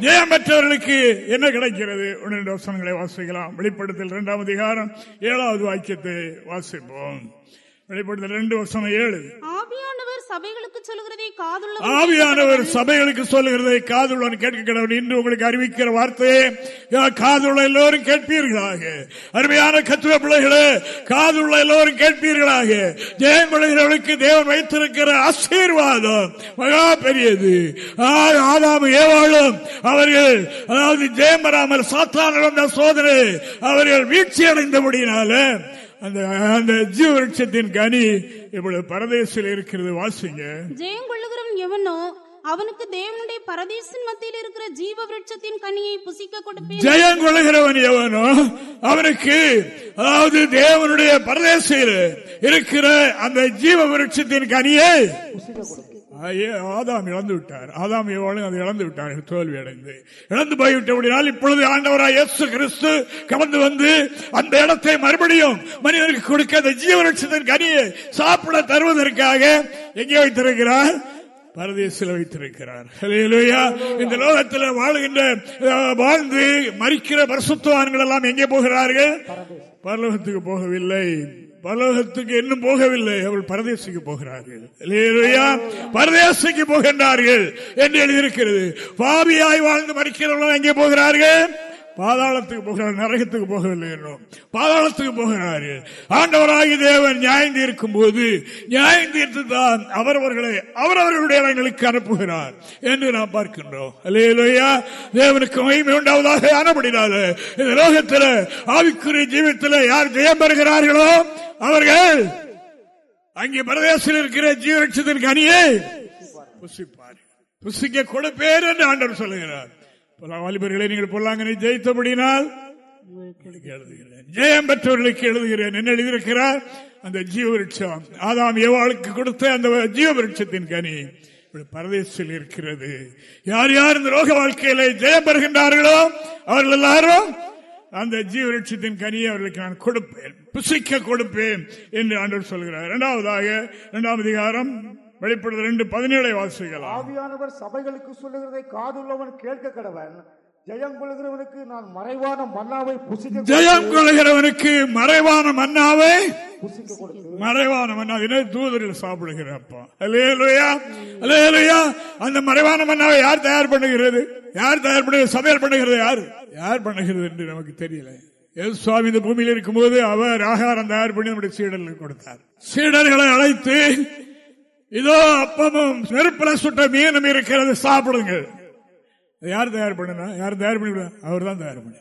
ஜெயம் பெற்றவர்களுக்கு என்ன கிடைக்கிறது? ஒன்று வசனங்களை வாசிக்கலாம். வெளிப்படுத்தல் இரண்டாம் அதிகாரம். ஏழாவது வாக்கியத்தை வாசிப்போம். வெளிப்படுத்தல் ரெண்டு வருஷம் ஏழு. ஆவியானவர் சபைகளுக்கு சொல்கிறதை காதுள்ள ஆவியானவர் சபைகளுக்கு சொல்லுகிறதை காதுள்ளவன் கேட்க கடவுள். இன்று உங்களுக்கு அறிவிக்கிற வார்த்தையை காதுள்ள எல்லோரும் கேட்பீர்களாக. அருமையான கத்துவ பிள்ளைகளே காதுள்ள எல்லோரும் கேட்பீர்களாக. ஜெயம் கொள்கிறவர்களுக்கு தேவன் வைத்திருக்கிற ஆசீர்வாதம் மகா பெரியது. ஆ, ஆதாமும் ஏவாளும் அவர்கள் அதாவது ஜெயம் பெறாமல் சாத்தான வந்த சோதனை அவர்கள் வீழ்ச்சி அடைந்தபடினால அந்த அந்த ஜீவருட்சத்தின் கனி இவ்வளவு பரதேசில் இருக்கிறது வாசிங்க. ஜெயம் கொள்ளுகிறவன் எவனோ அவனுக்கு தேவனுடைய பரதேசின் மத்தியில் இருக்கிற ஜீவ விருட்சத்தின் கனியை புசிக்க கொடுப்பேன். ஜெயம் கொள்ளுகிறவன் எவனோ அவனுக்கு அதாவது தேவனுடைய பரதேசில் இருக்கிற அந்த ஜீவ விருட்சத்தின் கனியை ஐயே, ஆதாம் இழந்து விட்டார். ஆதாம் எவ்வளவு அதை இழந்து விட்டார்கள் தோல்வி அடைந்து இழந்து போய்விட்டபடினால் இப்பொழுது ஆண்டவராய் இயேசு கிறிஸ்து கலந்து வந்து அந்த இடத்தை மறுபடியும் மனிதனுக்கு கொடுக்க அந்த ஜீவரட்சத்தின் கனியை சாப்பிட தருவதற்காக எங்கே வைத்திருக்கிறார்? பரதேசில் வைத்திருக்கிறார். இந்த லோகத்தில் வாழ்கின்ற வாழ்ந்து மறிக்கிற பரிசுத்தவான்கள் எல்லாம் எங்கே போகிறார்கள்? பரலோகத்துக்கு போகவில்லை. பரலோகத்துக்கு இன்னும் போகவில்லை. அவள் பரதேசிக்கு போகிறார்கள். பரதேசிக்கு போகின்றார்கள் என்று எழுதியிருக்கிறது. பாவியாய் வாழ்ந்து மறிக்கிறவர்கள் எங்கே போகிறார்கள்? பாதாளத்துக்கு போகிறார் நரகத்துக்கு போகவில்லை என்றும். பாதாளத்துக்கு போகிறாரு. ஆண்டவராகி தேவன் நியாயம் தீர்க்கும் போது நியாயம் தீர்த்து தான் அவரவர்களை அவரவர்களுடைய இடங்களுக்கு அனுப்புகிறார் என்று நாம் பார்க்கின்றோம். அல்லையா தேவனுக்கு மகிமை உண்டாவதாக ஆனப்படினால இந்த லோகத்தில் ஆவிக்குரிய ஜீவத்தில் யார் ஜெயம் பெறுகிறார்களோ அவர்கள் அங்கே பிரதேசத்தில் இருக்கிற ஜீவரட்சத்திற்கு அணியை புசிப்பார் புசிக்க கொடுப்பேர் என்று ஆண்டவர் சொல்லுகிறார். வாலிபர்களை நீங்கள் பொல்லாங்கனை ஜெயித்தபடினால் ஜெயம் பெற்றவர்களுக்கு எழுதுகிறேன். என்ன எழுதியிருக்கிறார்? அந்த ஜீவவிருட்சம். ஆதாம் ஏவாளுக்கு கொடுத்த அந்த ஜீவவிருட்சத்தின் கனி இப்படி பரதேசத்தில் இருக்கிறது. யார் யார் இந்த ரோக வாழ்க்கையில ஜெயம் பெறுகின்றார்களோ அவர்கள் எல்லாரும் அந்த ஜீவவிருட்சத்தின் கனியை அவர்களுக்கு நான் கொடுப்பேன். புசிக்க கொடுப்பேன் என்று ஆண்டவர் சொல்கிறார். இரண்டாவதாக இரண்டாம் அதிகாரம் வெளிப்படுத்த ரெண்டு பதினேழை வாசிக்கலாம். ஆவியானவர் சபைகளுக்கு சொல்லுகிறதை காதுள்ளவன் கேட்க கடவன். ஜெயம் கொள்கிறவனுக்கு நான் மறைவான மன்னாவை புசிக்க ஜெயம் கொள்கிறவனுக்கு மறைவான மன்னாவை மறைவான மன்னா தூதரில் சாப்பிடுகிறப்பா அலேலுயா அலேலுயா அந்த மறைவான மன்னாவை யார் தயார் பண்ணுகிறது? யார் தயார் பண்ணுகிறது சமையல் பண்ணுகிறது யார்? யார் பண்ணுகிறது என்று நமக்கு தெரியல. சுவாமி இந்த பூமியில் இருக்கும்போது அவர் ஆகாரம் தயார் பண்ணி நம்முடைய சீடர்களுக்கு கொடுத்தார். சீடர்களை அழைத்து இதோ அப்பமும் நெருப்புல சுட்ட மீனும் இருக்கிறது சாப்பிடுங்க. யார் தயார் பண்ணனா? யார் தயார் பண்ணி அவர் தான் தயார் பண்ண.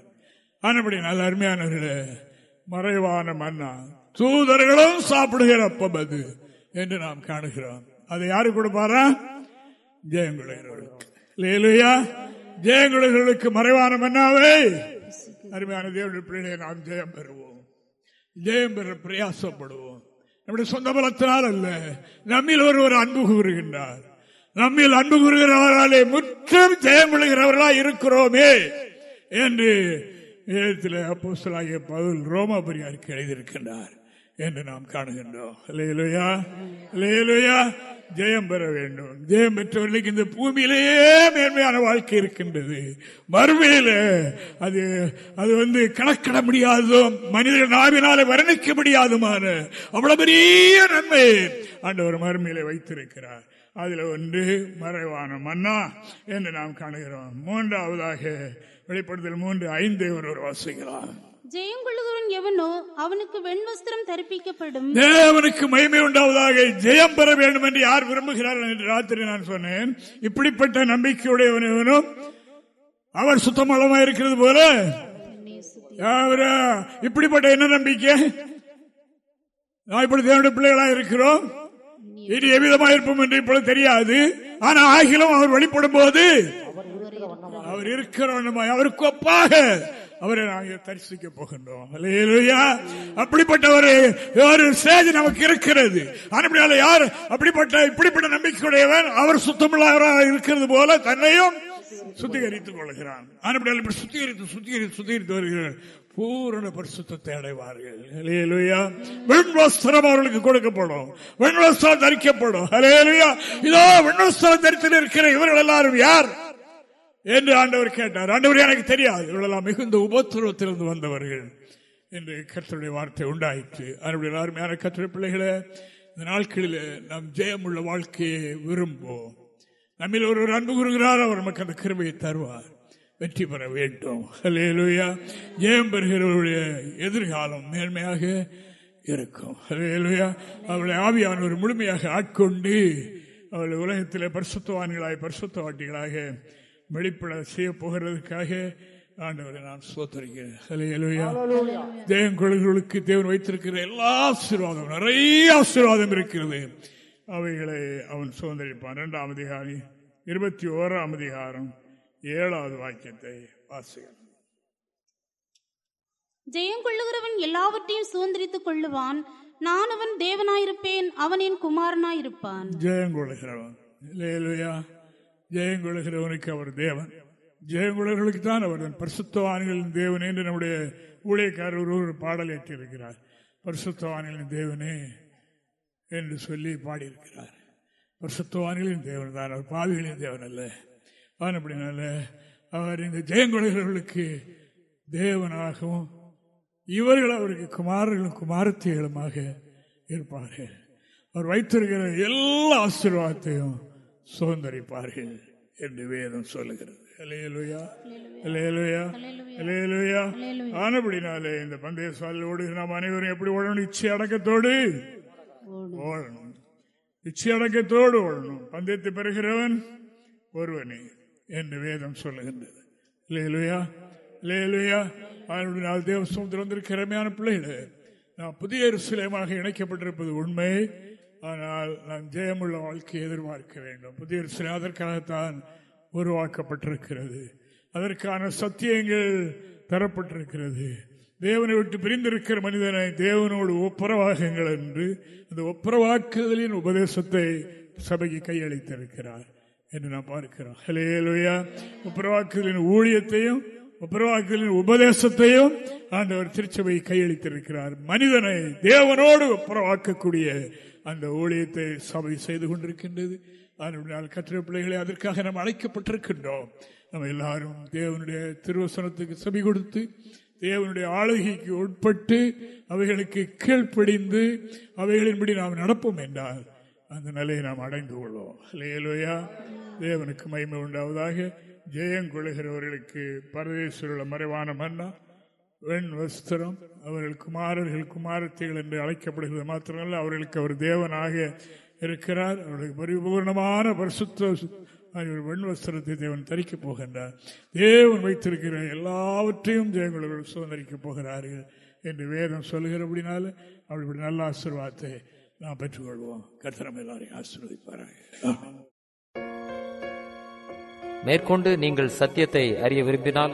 ஆனப்படி நல்ல அருமையானவர்களே மறைவான மன்னா தூதர்களும் சாப்பிடுகிற அப்பம் அது என்று நாம் காணுகிறோம். அதை யாரு கொடுப்பாரா? ஜெயங்குழர்களுக்கு இல்லையா ஜெயங்குழர்களுக்கு மறைவான மன்னாவை அருமையான தேவனுடைய பிள்ளைகளை நாம் ஜெயம் பெறுவோம். ஜெயம் பெற பிரயாசப்படுவோம். நம்முடைய சொந்த பலத்தினால் அல்ல. நம்மில் ஒருவர் அன்பு கூறுகின்றார். நம்மில் அன்பு கூறுகிறவர்களாலே முற்றும் ஜெயமிழுகிறவர்களா இருக்கிறோமே என்று அப்போ அப்போஸ்தலனாகிய பவுல் ரோமாபுரியாருக்கு எழுதியிருக்கின்றார் என்று நாம் காணுகின்றோம். லேலுயா லேலுயா ஜெயம் பெற வேண்டும். ஜெயம் பெற்றவர்களுக்கு இந்த பூமியிலேயே மேன்மையான வாழ்க்கை இருக்கின்றது. மறுமையில அது அது வந்து கணக்கிட முடியாததும் மனித நாவினால வர்ணிக்க முடியாதுமான அவ்வளவு பெரிய நன்மை ஆண்டவர் மறுமையில வைத்திருக்கிறார். அதுல ஒன்று மறைவான மன்னா என்று நாம் காணுகிறோம். மூன்றாவதாக வெளிப்படுத்தல் மூன்று ஐந்து ஒருவர் வாசிக்கிறார் ஜெயம் எவனோ அவனுக்கு வெண்வஸ்திரம் தரிப்பிக்கப்படும். தேவனுக்கு மகிமை உண்டாவதாக ஜெயம் பெற வேண்டும் என்று யார் விரும்புகிறார்கள் என்று ராத்திரி நான் சொன்னேன். இப்படிப்பட்ட நம்பிக்கையுடையவனும் அவர் சுத்தமளமா இருக்கிறது போல? இப்படிப்பட்ட என்ன நம்பிக்கை? நான் இப்படி தேவனுடைய பிள்ளைகளா இருக்கிறோம். இனி எவ்விதமா இருப்போம் என்று இப்பொழுது தெரியாது. ஆனா ஆகிலும் அவர் வெளிப்படும் போது அவர் இருக்கிற அவருக்கு ஒப்பாக அவரை நாங்கள் தரிசிக்க போகின்றோம். அல்லேலூயா. அப்படிப்பட்ட ஒரு சேஜ் நமக்கு இருக்கிறது. அப்படியால யார் அப்படிப்பட்ட இப்படிப்பட்ட நம்பிக்கையுடையவன் அவர் சுத்தமுள்ளவராக இருக்கிறது போல தன்னையும் சுத்திகரித்துக் கொள்கிறான். அப்படியால் இப்படி சுத்திகரித்து சுத்திகரித்து சுத்திகரித்து வருகிறார். பூரண பரிசுத்தத்தை அடைவார்கள். ஹalleluya. வெண் அவர்களுக்கு கொடுக்கப்படும். வெண்வஸ்திரம் தரிக்கப்படும். ஹalleluya. இதோ வெண்வஸ்திரம் தரித்து இருக்கிற இவர்கள் எல்லாரும் யார்? என்று ஆண்டவர் கேட்டார். ஆண்டவர் எனக்கு தெரியாது. இவர்களெல்லாம் மிகுந்த உபத்திரவத்திலிருந்து வந்தவர்கள். என்று கத்தருடைய வார்த்தை உண்டாயிற்று. அவருடைய அருமையான கர்த்தருடைய பிள்ளைகளை இந்த நாட்களில் நாம் ஜெயமுள்ள வாழ்க்கையை விரும்புவோம். நம்மில் ஒருவர் அன்பு கூறுகிறார் அவர் நமக்கு அந்த கிருபையை தருவார். வெற்றி பெற வேண்டும். ஹலேலுயா ஜெயம் பெறுகிறவருடைய எதிர்காலம் மேன்மையாக இருக்கும். ஹலேலுயா அவளை ஆவியானவர் முழுமையாக ஆட்கொண்டு அவளை உலகத்திலே பரிசுத்தவான்களாய் பரிசுத்தவாட்டிகளாக வெளிப்பட செய்ய போகிறதுக்காக ஆண்டவரை நான் சோத்தரிக்கிறேன் ஹalleluya. தேவன் கொள்களுக்கு தேவன் வைத்திருக்கிற எல்லா ஆசீர்வாதம் நிறைய ஆசீர்வாதம் இருக்கிறது. அவைகளை அவன் சுதந்திரிப்பான். இரண்டாம் அதிகாரி இருபத்தி ஓராம் அதிகாரம் ஏழாவது வாக்கியத்தை வாசிகள் ஜெயம் கொள்ளுகிறவன் எல்லாவற்றையும் சுதந்திரித்துக் கொள்ளுவான். நான் அவன் தேவனாயிருப்பேன் அவன் என் குமாரனாயிருப்பான். ஜெயங்கொள்கிறவன் இல்லையா ஜெயங்கொழுகிறவனுக்கு அவர் தேவன். ஜெயங்கொள்களுக்கு தான் அவர் பரிசுத்தவான்களின் தேவன் என்று நம்முடைய ஊழியக்காரர் ஒரு ஒரு பாடல் ஏற்றிருக்கிறார் பரிசுத்தவான்களின் தேவனே என்று சொல்லி பாடியிருக்கிறார். வருஷத்துவான்களின் தேவன் தான். அவர் பாவிகளின் தேவன் அல்ல. அவன் அப்படினால அவர் இந்த ஜெயங்கொலைகளுக்கு தேவனாகவும் இவர்கள் அவருக்கு குமாரர்களும் குமாரத்திகளுமாக இருப்பார்கள். அவர் வைத்திருக்கிற எல்லா ஆசீர்வாதத்தையும் சுதந்திரிப்பார்கள் என்று வேதம் சொல்லுகிறது. ஆனபடினாலே இந்த பந்தய சாலையில் ஓடுகிற நாம் அனைவரும் எப்படி ஓடணும்? இச்சை அடக்கத்தோடு ஓடணும். இச்சை அடக்கத்தோடு ஓடணும். பந்தயத்தை பெறுகிறவன் ஒருவனே என்று வேதம் சொல்லுகின்றது. லேலுயா லேலுயா அதனுடைய தேவ சமுத்திரம் திறமையான பிள்ளைகளே நான் புதிய சிலையமாக இணைக்கப்பட்டிருப்பது உண்மை. ஆனால் நான் ஜெயமுள்ள வாழ்க்கையை எதிர்பார்க்க வேண்டும். புதிய சிலை அதற்காகத்தான் உருவாக்கப்பட்டிருக்கிறது. அதற்கான சத்தியங்கள் தரப்பட்டிருக்கிறது. தேவனை விட்டு பிரிந்திருக்கிற மனிதனை தேவனோடு ஒப்புரவாகுங்கள் என்று அந்த ஒப்புரவாக்குதலின் உபதேசத்தை சபைக்கு கையளித்திருக்கிறார் என்று நான் பார்க்கிறோம். ஹலேலுயா ஒப்புரவாக்குதலின் ஊழியத்தையும் ஒப்புரவாக்குதலின் உபதேசத்தையும் ஆண்டவர் திருச்சபை கையளித்திருக்கிறார். மனிதனை தேவனோடு ஒப்புரவாக்கக்கூடிய அந்த ஊழியத்தை சபை செய்து கொண்டிருக்கின்றது. அதனால் கற்ற பிள்ளைகளை அதற்காக நாம் அழைக்கப்பட்டிருக்கின்றோம். நம்ம எல்லாரும் தேவனுடைய திருவசனத்துக்கு செவி கொடுத்து தேவனுடைய ஆளுகைக்கு உட்பட்டு அவைகளுக்கு கீழ்ப்படிந்து அவைகளின்படி நாம் நடப்போம் என்றால் அந்த நிலையை நாம் அடைந்து கொள்வோம். லேலோயா தேவனுக்கு மயிமை உண்டாவதாக. ஜெயம் கொள்கிறவர்களுக்கு பரதேஸ்வருள்ள மறைவான மன்னா. வெண் வஸ்திரம் அவர்கள் குமாரர்கள் குமாரத்திகள் என்று அழைக்கப்படுகிறது. மாத்திரமல்ல அவர்களுக்கு அவர் தேவனாக இருக்கிறார். அவர்களுக்கு பரிபூர்ணமான பரிசுத்த வெண் வஸ்திரத்தை தேவன் தரிக்கப் போகின்றார். தேவன் வைத்திருக்கிற எல்லாவற்றையும் ஜெயங்குழல் சுதந்திரிக்கப் போகிறார்கள் என்று வேதம் சொல்லுகிறபடினால அவர்களுடைய நல்ல ஆசீர்வாதத்தை நாம் பெற்றுக்கொள்வோம். கத்திரம் எல்லாரையும் ஆசீர்வதிப்பார்கள் மேற்கொண்டு நீங்கள் சத்தியத்தை அறிய விரும்பினால்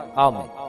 澳门。